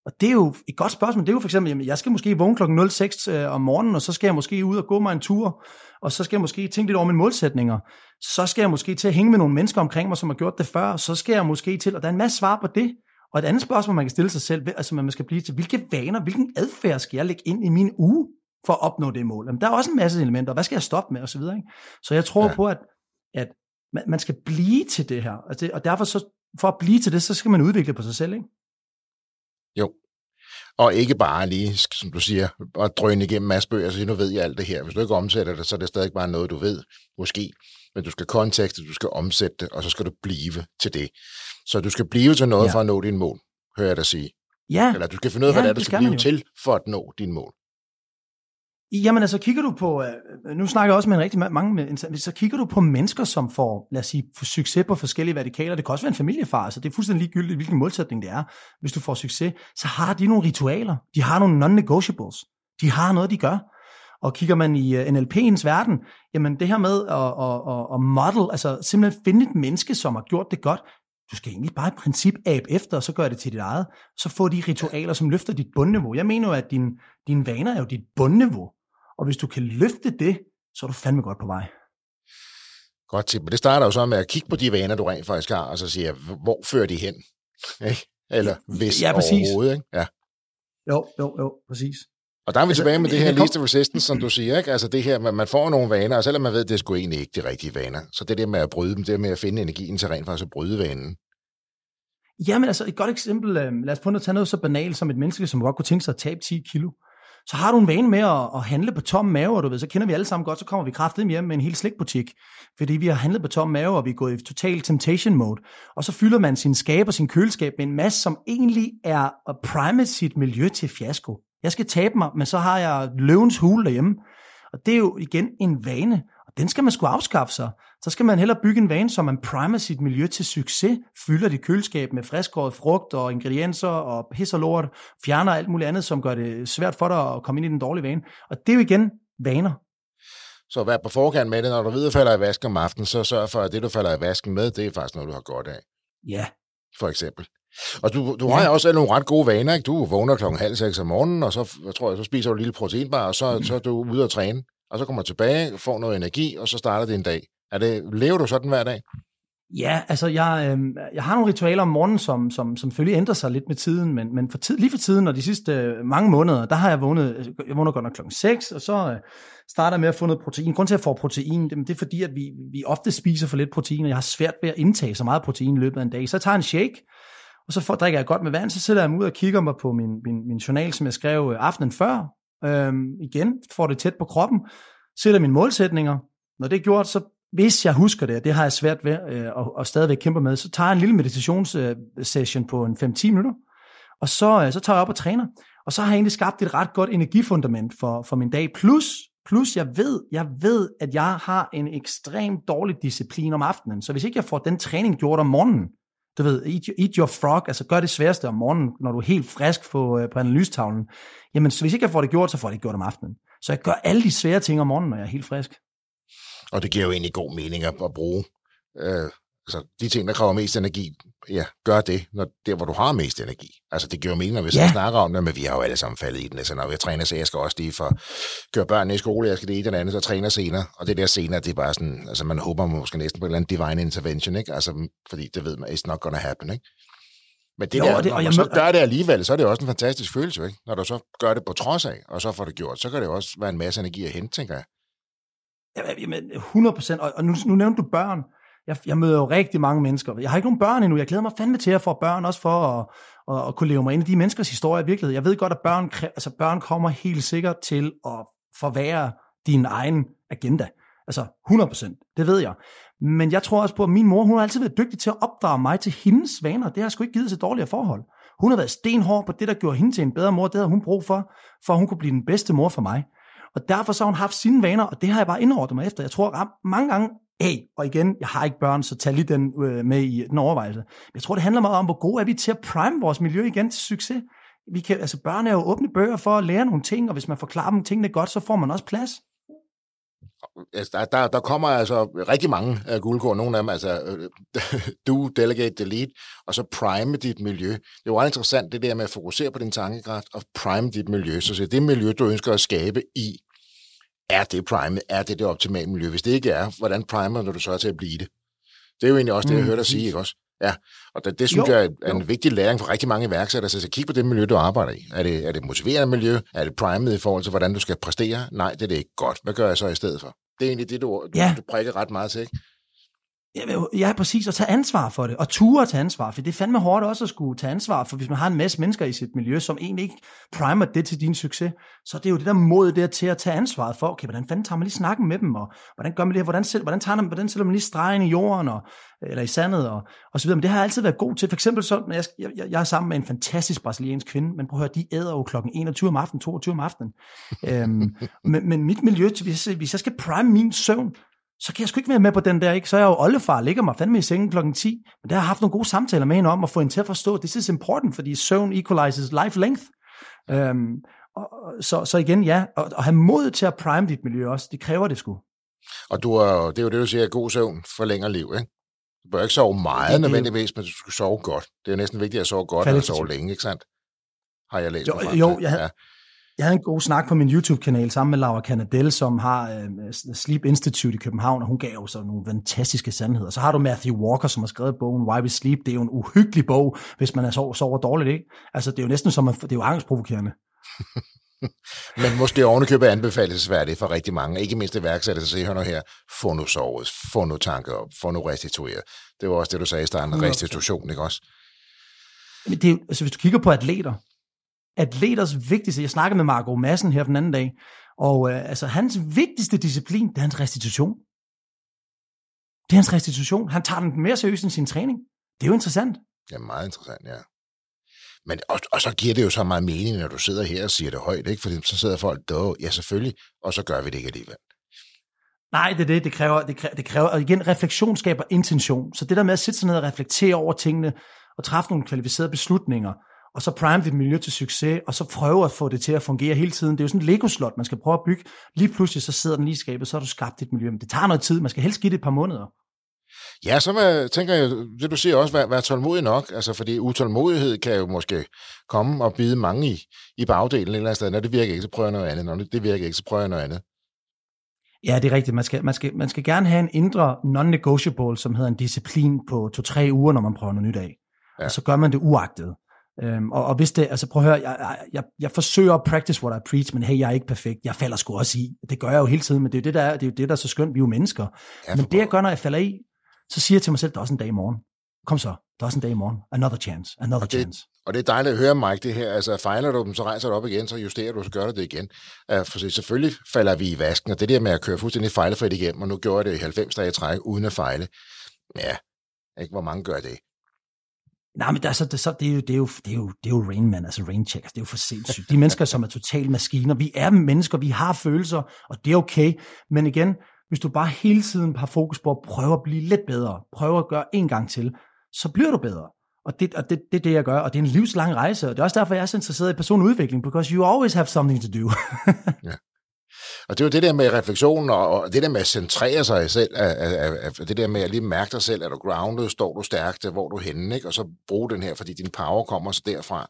Og det er jo et godt spørgsmål. Det er jo for eksempel, jamen, jeg skal måske vågne klokken 06 øh, om morgenen, og så skal jeg måske ud og gå mig en tur, og så skal jeg måske tænke lidt over mine målsætninger. Så skal jeg måske til at hænge med nogle mennesker omkring mig, som har gjort det før. Så skal jeg måske til, og der er en masse svar på det. Og et andet spørgsmål, man kan stille sig selv, altså man skal blive til, hvilke vaner, hvilken adfærd skal jeg lægge ind i min uge for at opnå det mål? Jamen, der er også en masse elementer, hvad skal jeg stoppe med, og så videre. Ikke? Så jeg tror ja. på, at, at man skal blive til det her, og, det, og derfor så, for at blive til det, så skal man udvikle på sig selv, ikke? Jo, og ikke bare lige, som du siger, at drøne igennem masse bøger og sige, nu ved jeg alt det her. Hvis du ikke omsætter det, så er det stadig bare noget, du ved, måske. Men du skal kontekste, du skal omsætte det, og så skal du blive til det. Så du skal blive til noget ja. for at nå din mål, hører jeg dig sige. Ja. Eller du skal finde ud af, ja, hvad det er, du skal, skal blive til for at nå din mål. Jamen altså, kigger du på, øh, øh, nu snakker jeg også med en rigtig mange, med, så kigger du på mennesker, som får, lad os sige, succes på forskellige vertikaler, det kan også være en familiefar, så det er fuldstændig ligegyldigt, hvilken målsætning det er, hvis du får succes, så har de nogle ritualer, de har nogle non-negotiables, de har noget, de gør. Og kigger man i øh, NLP'ens verden, jamen det her med at, at, at, at model, altså simpelthen finde et menneske, som har gjort det godt, du skal egentlig bare i princip abe efter, og så gør det til dit eget. Så få de ritualer, som løfter dit bundniveau. Jeg mener jo, at din, dine vaner er jo dit bundniveau. Og hvis du kan løfte det, så er du fandme godt på vej. Godt tip. Men det starter jo så med at kigge på de vaner, du rent faktisk har, og så sige, hvor fører de hen? Eller hvis ja, præcis. overhovedet. Ikke? Ja. Jo, jo, jo, præcis. Og der er vi altså, tilbage med det her least resistance, som du siger, ikke? Altså det her, man, man får nogle vaner, og selvom man ved, at det er sgu egentlig ikke de rigtige vaner, så det der med at bryde dem, det med at finde energien til rent faktisk at bryde vanen. Jamen altså, et godt eksempel, øh, lad os prøve at tage noget så banalt som et menneske, som godt kunne tænke sig at tabe 10 kilo så har du en vane med at, at handle på tom mave, og du ved, så kender vi alle sammen godt, så kommer vi kraftigt hjem med en hel slikbutik, fordi vi har handlet på tom mave, og vi er gået i total temptation mode. Og så fylder man sin skab og sin køleskab med en masse, som egentlig er at prime sit miljø til fiasko. Jeg skal tabe mig, men så har jeg løvens hule derhjemme. Og det er jo igen en vane, og den skal man sgu afskaffe sig. Så skal man hellere bygge en vane, så man primer sit miljø til succes, fylder dit køleskab med friskåret frugt og ingredienser og pis og lort, fjerner alt muligt andet, som gør det svært for dig at komme ind i den dårlige vane. Og det er jo igen vaner. Så vær på forkant med det, når du ved, at du falder i vasken om aftenen, så sørg for, at det, du falder i vasken med, det er faktisk noget, du har godt af. Ja. For eksempel. Og du, du ja. har også nogle ret gode vaner, ikke? Du vågner klokken halv seks om morgenen, og så, jeg tror jeg, så spiser du en lille proteinbar, og så, mm. så er du ude at træne og så kommer tilbage, får noget energi, og så starter det en dag. Er det, lever du sådan hver dag? Ja, altså jeg, øh, jeg har nogle ritualer om morgenen, som, som, som selvfølgelig ændrer sig lidt med tiden, men, men for tid, lige for tiden og de sidste øh, mange måneder, der har jeg vågnet, øh, jeg vågner godt nok klokken 6, og så øh, starter jeg med at få noget protein. Grunden til, at jeg får protein, det, det er fordi, at vi, vi ofte spiser for lidt protein, og jeg har svært ved at indtage så meget protein i løbet af en dag. Så jeg tager en shake, og så får, drikker jeg godt med vand, så sætter jeg mig ud og kigger mig på min, min, min journal, som jeg skrev øh, aftenen før, øh, igen, får det tæt på kroppen, sætter mine målsætninger. Når det er gjort, så hvis jeg husker det, det har jeg svært ved øh, og, og stadigvæk kæmper med, så tager jeg en lille meditationssession på en 5-10 minutter, og så, øh, så tager jeg op og træner. Og så har jeg egentlig skabt et ret godt energifundament for, for min dag. Plus, plus jeg ved, jeg ved, at jeg har en ekstremt dårlig disciplin om aftenen. Så hvis ikke jeg får den træning gjort om morgenen, du ved, eat, eat your frog, altså gør det sværeste om morgenen, når du er helt frisk på, øh, på analystavlen. Jamen, så hvis ikke jeg får det gjort, så får jeg det gjort om aftenen. Så jeg gør alle de svære ting om morgenen, når jeg er helt frisk. Og det giver jo egentlig god mening at, at bruge øh, altså, de ting, der kræver mest energi, ja, gør det, når, der hvor du har mest energi. Altså det giver jo mening, når vi ja. snakker om det, men vi har jo alle sammen faldet i den. Altså når vi træner, så jeg skal også lige for køre børnene i skole, jeg skal det ene eller andet, så træner senere. Og det der senere, det er bare sådan, altså man håber måske næsten på et eller andet divine intervention, ikke? Altså, fordi det ved man, it's not gonna happen, ikke? Men det jo, der, det, når man jeg så gør det alligevel, så er det også en fantastisk følelse, ikke? Når du så gør det på trods af, og så får det gjort, så kan det jo også være en masse energi at hente, tænker jeg. Jamen, 100 procent. Og, og nu, nu nævnte du børn. jeg, jeg møder jo rigtig mange mennesker. Jeg har ikke nogen børn endnu. Jeg glæder mig fandme til at få børn, også for at, at, at kunne leve mig ind i de menneskers historie i virkeligheden. Jeg ved godt, at børn, altså børn kommer helt sikkert til at forvære din egen agenda. Altså 100%, det ved jeg. Men jeg tror også på, at min mor, hun har altid været dygtig til at opdrage mig til hendes vaner. Det har sgu ikke givet sig dårligere forhold. Hun har været stenhård på det, der gjorde hende til en bedre mor. Det havde hun brug for, for at hun kunne blive den bedste mor for mig. Og derfor så har hun haft sine vaner, og det har jeg bare indordnet mig efter. Jeg tror mange gange, hey, og igen, jeg har ikke børn, så tag lige den øh, med i den overvejelse. Men jeg tror, det handler meget om, hvor gode er vi til at prime vores miljø igen til succes. Vi kan, altså børn er jo åbne bøger for at lære nogle ting, og hvis man forklarer dem tingene godt, så får man også plads. Altså, der, der, der kommer altså rigtig mange uh, guldkorn, nogle af dem, altså uh, do, delegate, delete, og så prime dit miljø. Det er jo meget interessant, det der med at fokusere på din tankekraft og prime dit miljø. Så, så det miljø, du ønsker at skabe i, er det prime, er det det optimale miljø? Hvis det ikke er, hvordan primer når du så til at blive det? Det er jo egentlig også det, jeg mm, hørte dig sige, ikke også? Ja, og det, det synes jo, jeg er en jo. vigtig læring for rigtig mange iværksættere. Så, så kig på det miljø, du arbejder i. Er det, er det motiverende miljø? Er det primet i forhold til, hvordan du skal præstere? Nej, det er det ikke godt. Hvad gør jeg så i stedet for? Det er egentlig det, du, ja. du prikker ret meget til, ikke? Ja, præcis, og tage ansvar for det, og ture at tage ansvar, for det er fandme hårdt også at skulle tage ansvar, for hvis man har en masse mennesker i sit miljø, som egentlig ikke primer det til din succes, så det er jo det der mod der til at tage ansvaret for, okay, hvordan fanden tager man lige snakken med dem, og hvordan gør man det her, hvordan, selv, hvordan, tager man, hvordan sætter man lige stregen i jorden, og, eller i sandet, og, og så videre, men det har jeg altid været god til, for eksempel så, når jeg, jeg, jeg er sammen med en fantastisk brasiliansk kvinde, men prøv at høre, de æder jo klokken 21 om aftenen, 22 om aftenen, øhm, men, men mit miljø, hvis, hvis jeg skal prime min søvn, så kan jeg sgu ikke være med på den der, ikke? Så er jeg jo oldefar, ligger mig fandme i sengen klokken 10. Men der har jeg haft nogle gode samtaler med hende om at få hende til at forstå, this is important, fordi søvn equalizes life length. Øhm, og, så, så igen, ja, og, og have mod til at prime dit miljø også, det kræver det sgu. Og du er, det er jo det, du siger, at god søvn forlænger liv, ikke? Du bør ikke sove meget det, nødvendigvis, men du skal sove godt. Det er jo næsten vigtigt at sove godt, at sove længe, ikke sandt? Har jeg læst Jo, jo jeg, ja. Jeg havde en god snak på min YouTube-kanal sammen med Laura Canadell, som har uh, Sleep Institute i København, og hun gav jo så nogle fantastiske sandheder. Så har du Matthew Walker, som har skrevet bogen Why We Sleep. Det er jo en uhyggelig bog, hvis man er sover, sover dårligt, ikke? Altså, det er jo næsten som, at, det er jo angstprovokerende. Men måske ovenikøbet anbefalesværdigt for rigtig mange, ikke mindst iværksættere, så hør nu her, få nu sovet, få nu tanker op, få nu restitueret. Det var også det, du sagde i starten, restitution, ikke også? Men det er, altså, hvis du kigger på atleter, atleters vigtigste, jeg snakkede med Marco Madsen her den anden dag, og øh, altså hans vigtigste disciplin, det er hans restitution. Det er hans restitution. Han tager den mere seriøst end sin træning. Det er jo interessant. Det er meget interessant, ja. Men, og, og så giver det jo så meget mening, når du sidder her og siger det højt, ikke? Fordi så sidder folk, Då, ja selvfølgelig, og så gør vi det ikke alligevel. Nej, det er det. Det kræver, det kræver, det kræver, og igen, refleksion skaber intention. Så det der med at sætte sig ned og reflektere over tingene, og træffe nogle kvalificerede beslutninger, og så prime dit miljø til succes, og så prøve at få det til at fungere hele tiden. Det er jo sådan en Lego-slot, man skal prøve at bygge. Lige pludselig så sidder den lige i skabet, så har du skabt dit miljø. Men det tager noget tid, man skal helst give det et par måneder. Ja, så hvad, tænker jeg, det du siger også, være, være tålmodig nok, altså fordi utålmodighed kan jo måske komme og bide mange i, i bagdelen et eller andet sted. Når det virker ikke, så prøver jeg noget andet. Når det virker ikke, så prøver jeg noget andet. Ja, det er rigtigt. Man skal, man skal, man skal gerne have en indre non-negotiable, som hedder en disciplin på to-tre uger, når man prøver noget nyt af. Ja. Og så gør man det uagtet. Øhm, og, og hvis det, altså prøv at høre, jeg, jeg, jeg forsøger at practice what I preach, men hey, jeg er ikke perfekt. Jeg falder sgu også i. Det gør jeg jo hele tiden, men det er jo det, der er, det er, jo det, der er så skønt. Vi er jo mennesker. Ja, men det, jeg gør, når jeg falder i, så siger jeg til mig selv, der er også en dag i morgen. Kom så, der er også en dag i morgen. Another chance, another og det, chance. Og det er dejligt at høre, Mike, det her. Altså, fejler du dem, så rejser du op igen, så justerer du, så gør du det igen. Uh, for selvfølgelig falder vi i vasken, og det der med at køre fuldstændig fejlefrit igennem, og nu gjorde jeg det i 90 dage i træk, uden at fejle. Ja, ikke hvor mange gør det. Nej, men altså, så, det, så, det, er jo, det, er jo, det, er jo, det er jo Rain Man, altså Rain Checkers, altså, det er jo for sindssygt. De mennesker, som er totale maskiner, vi er mennesker, vi har følelser, og det er okay. Men igen, hvis du bare hele tiden har fokus på at prøve at blive lidt bedre, prøve at gøre en gang til, så bliver du bedre. Og det, og det, det er det, jeg gør, og det er en livslang rejse, og det er også derfor, jeg er så interesseret i personudvikling, because you always have something to do. ja. Og det er jo det der med refleksionen, og, og det der med at centrere sig selv, af, af, af, det der med at lige mærke dig selv, er du grounded, står du stærkt, hvor er du henne, ikke? og så bruge den her, fordi din power kommer så derfra.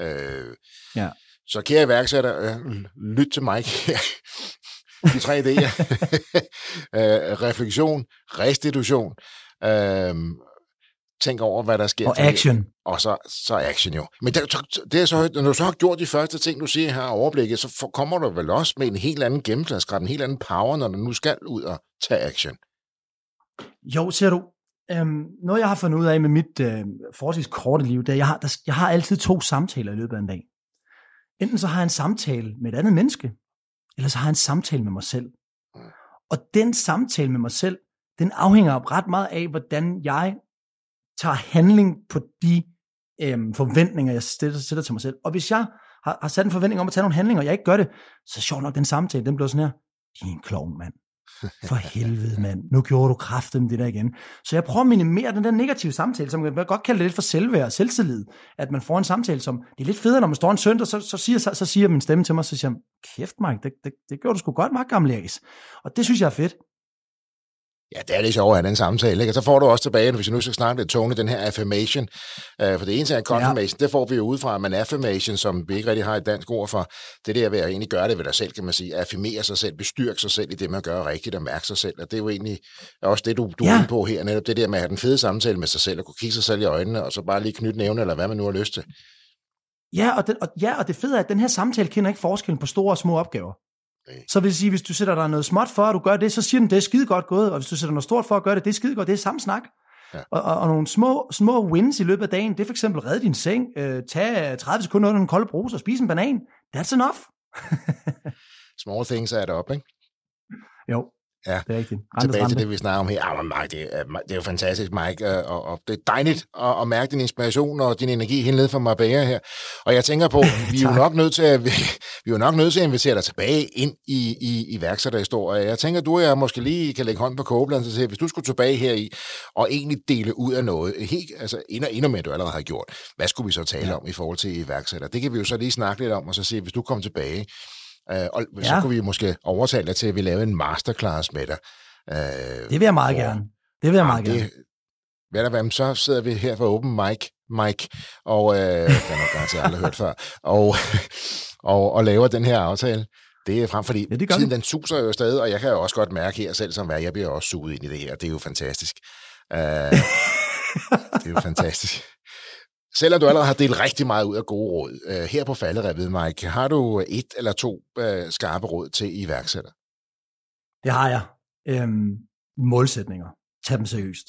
Øh, ja. Så kære iværksætter, øh, lyt til mig De tre idéer. øh, refleksion, restitution, øh, tænk over, hvad der sker. Og action. Og så, så action jo. Men det, det er så, når du så har gjort de første ting, du siger her overblikket, så kommer du vel også med en helt anden gennemslagsgrad, en helt anden power, når du nu skal ud og tage action. Jo, ser du, øhm, noget jeg har fundet ud af med mit øh, forholdsvis korte liv, det er, jeg har, der, jeg har altid to samtaler i løbet af en dag. Enten så har jeg en samtale med et andet menneske, eller så har jeg en samtale med mig selv. Og den samtale med mig selv, den afhænger ret meget af, hvordan jeg tager handling på de øhm, forventninger, jeg sætter, sætter til mig selv. Og hvis jeg har, har sat en forventning om at tage nogle handlinger, og jeg ikke gør det, så sjovt nok, den samtale, den bliver sådan her, din klovn, mand. For helvede, mand. Nu gjorde du kraften det der igen. Så jeg prøver at minimere den der negative samtale, som man godt kalde det lidt for selvværd og selvtillid. At man får en samtale, som det er lidt federe, når man står en søndag, så, så, siger, så, så siger min stemme til mig, så siger jeg, kæft Mike, det, det, det gjorde du sgu godt meget gammeldags. Og det synes jeg er fedt. Ja, det er lidt sjovt at have den samtale, ikke? Og så får du også tilbage, hvis vi nu skal snakke lidt, Tony, den her affirmation. Uh, for det eneste er confirmation, ja. det får vi jo ud fra, men affirmation, som vi ikke rigtig har et dansk ord for, det der ved at egentlig gøre det ved dig selv, kan man sige. Affirmere sig selv, bestyrke sig selv i det, man gør rigtigt og mærke sig selv. Og det er jo egentlig også det, du, du ja. er inde på her, netop det der med at have den fede samtale med sig selv, og kunne kigge sig selv i øjnene, og så bare lige knytte nævne, eller hvad man nu har lyst til. Ja, og, den, og, ja, og det fede er, at den her samtale kender ikke forskellen på store og små opgaver. Så vil sige, hvis du sætter dig noget småt for, at du gør det, så siger den, det er skide godt gået, og hvis du sætter noget stort for at gøre det, det er skide godt, det er samme snak. Ja. Og, og, og nogle små, små wins i løbet af dagen, det er for eksempel redde din seng, øh, tage 30 sekunder under en kold bruse og spise en banan. That's enough. Small things add up, ikke? Jo. Ja, det er rigtigt. Rente, Tilbage rente. til det, vi snakker om her. Ah, Mike, det, er, det er jo fantastisk, Mike, og, og det er dejligt at, at mærke din inspiration og din energi helt ned fra Marbella her. Og jeg tænker på, vi er jo nok nødt til at, vi, vi er jo nok nødt til at invitere dig tilbage ind i, i, i værksætterhistorie. Jeg tænker, du og jeg måske lige kan lægge hånd på koblen, så hvis du skulle tilbage her i og egentlig dele ud af noget, helt, altså endnu, endnu mere, du allerede har gjort, hvad skulle vi så tale ja. om i forhold til iværksætter? Det kan vi jo så lige snakke lidt om, og så se, hvis du kommer tilbage, Øh, og ja. så kunne vi måske overtale dig til, at vi laver en masterclass med dig. Øh, det vil jeg meget for, gerne. Det vil jeg meget det, gerne. Hvad der hvad, så sidder vi her for Open Mic, Mike, og øh, den har jeg altså aldrig hørt før, og, og, og laver den her aftale. Det er frem, fordi ja, det tiden den suser jo stadig, og jeg kan jo også godt mærke her selv som hvad, jeg bliver også suget ind i det her. Det er jo fantastisk. Uh, det er jo fantastisk. Selvom du allerede har delt rigtig meget ud af gode råd, øh, her på falderevet, Mike, har du øh, et eller to øh, skarpe råd til iværksætter? Det har jeg. Øhm, målsætninger. Tag dem seriøst.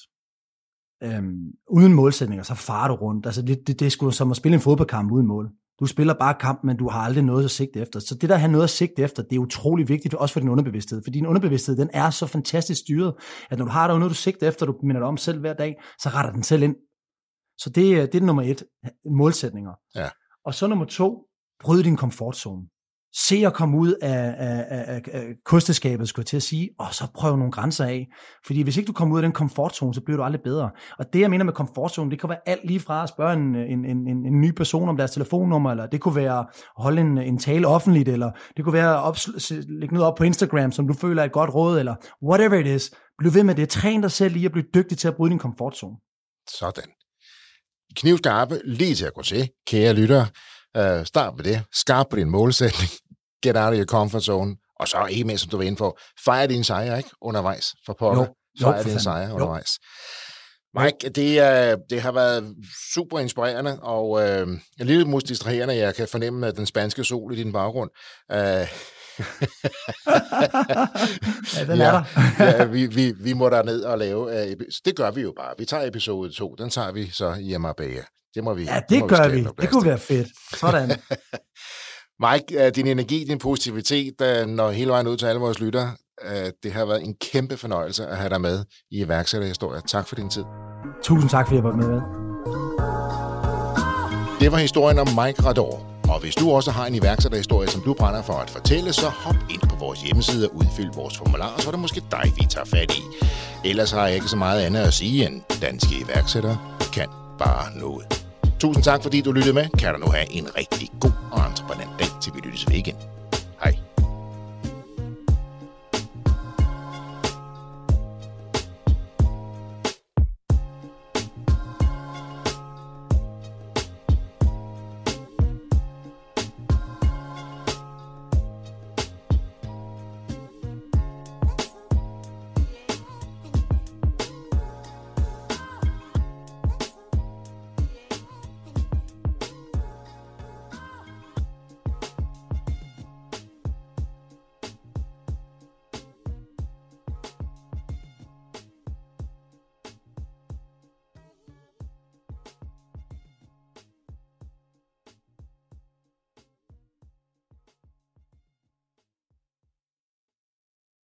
Øhm, uden målsætninger, så farer du rundt. Altså, det, det, det er sgu som at spille en fodboldkamp uden mål. Du spiller bare kamp, men du har aldrig noget at sigte efter. Så det der at have noget at sigte efter, det er utrolig vigtigt, også for din underbevidsthed. For din underbevidsthed, den er så fantastisk styret, at når du har noget, du sigter efter, du minder dig om selv hver dag, så retter den selv ind så det, det er nummer et, målsætninger. Ja. Og så nummer to, bryd din komfortzone. Se at komme ud af, af, af, af kosteskabet, skulle jeg til at sige, og så prøv nogle grænser af. Fordi hvis ikke du kommer ud af den komfortzone, så bliver du aldrig bedre. Og det, jeg mener med komfortzone, det kan være alt lige fra at spørge en, en, en, en ny person om deres telefonnummer, eller det kunne være at holde en, en tale offentligt, eller det kunne være at lægge noget op på Instagram, som du føler er et godt råd, eller whatever it is. Bliv ved med det. Træn dig selv i at blive dygtig til at bryde din komfortzone. Sådan knivskarpe, lige til at gå til, kære lyttere. Uh, start med det. Skarp på din målsætning. Get out of your comfort zone. Og så ikke mindst, som du var inde på, fejre din sejr, ikke? Undervejs, for pokker. Fejre din sejr undervejs. Mike, det, er, det har været super inspirerende, og øh, en lille mus distraherende. Jeg kan fornemme den spanske sol i din baggrund. Uh, ja, den er der. ja, vi, vi, vi må der ned og lave, uh, det gør vi jo bare. Vi tager episode 2, den tager vi så i Marbella. Det må vi Ja, det, det gør vi. vi. Det kunne være fedt. Sådan. Mike, uh, din energi, din positivitet, uh, når hele vejen ud til alle vores lyttere, uh, det har været en kæmpe fornøjelse at have dig med i iværksætterhistorie. Tak for din tid. Tusind tak, fordi jeg var med. Det var historien om Mike Rador. Og hvis du også har en iværksætterhistorie, som du brænder for at fortælle, så hop ind på vores hjemmeside og udfyld vores formular, så er det måske dig, vi tager fat i. Ellers har jeg ikke så meget andet at sige end danske iværksættere kan bare noget. Tusind tak, fordi du lyttede med. Kan du nu have en rigtig god og entreprenant dag, til vi lyttes ved igen.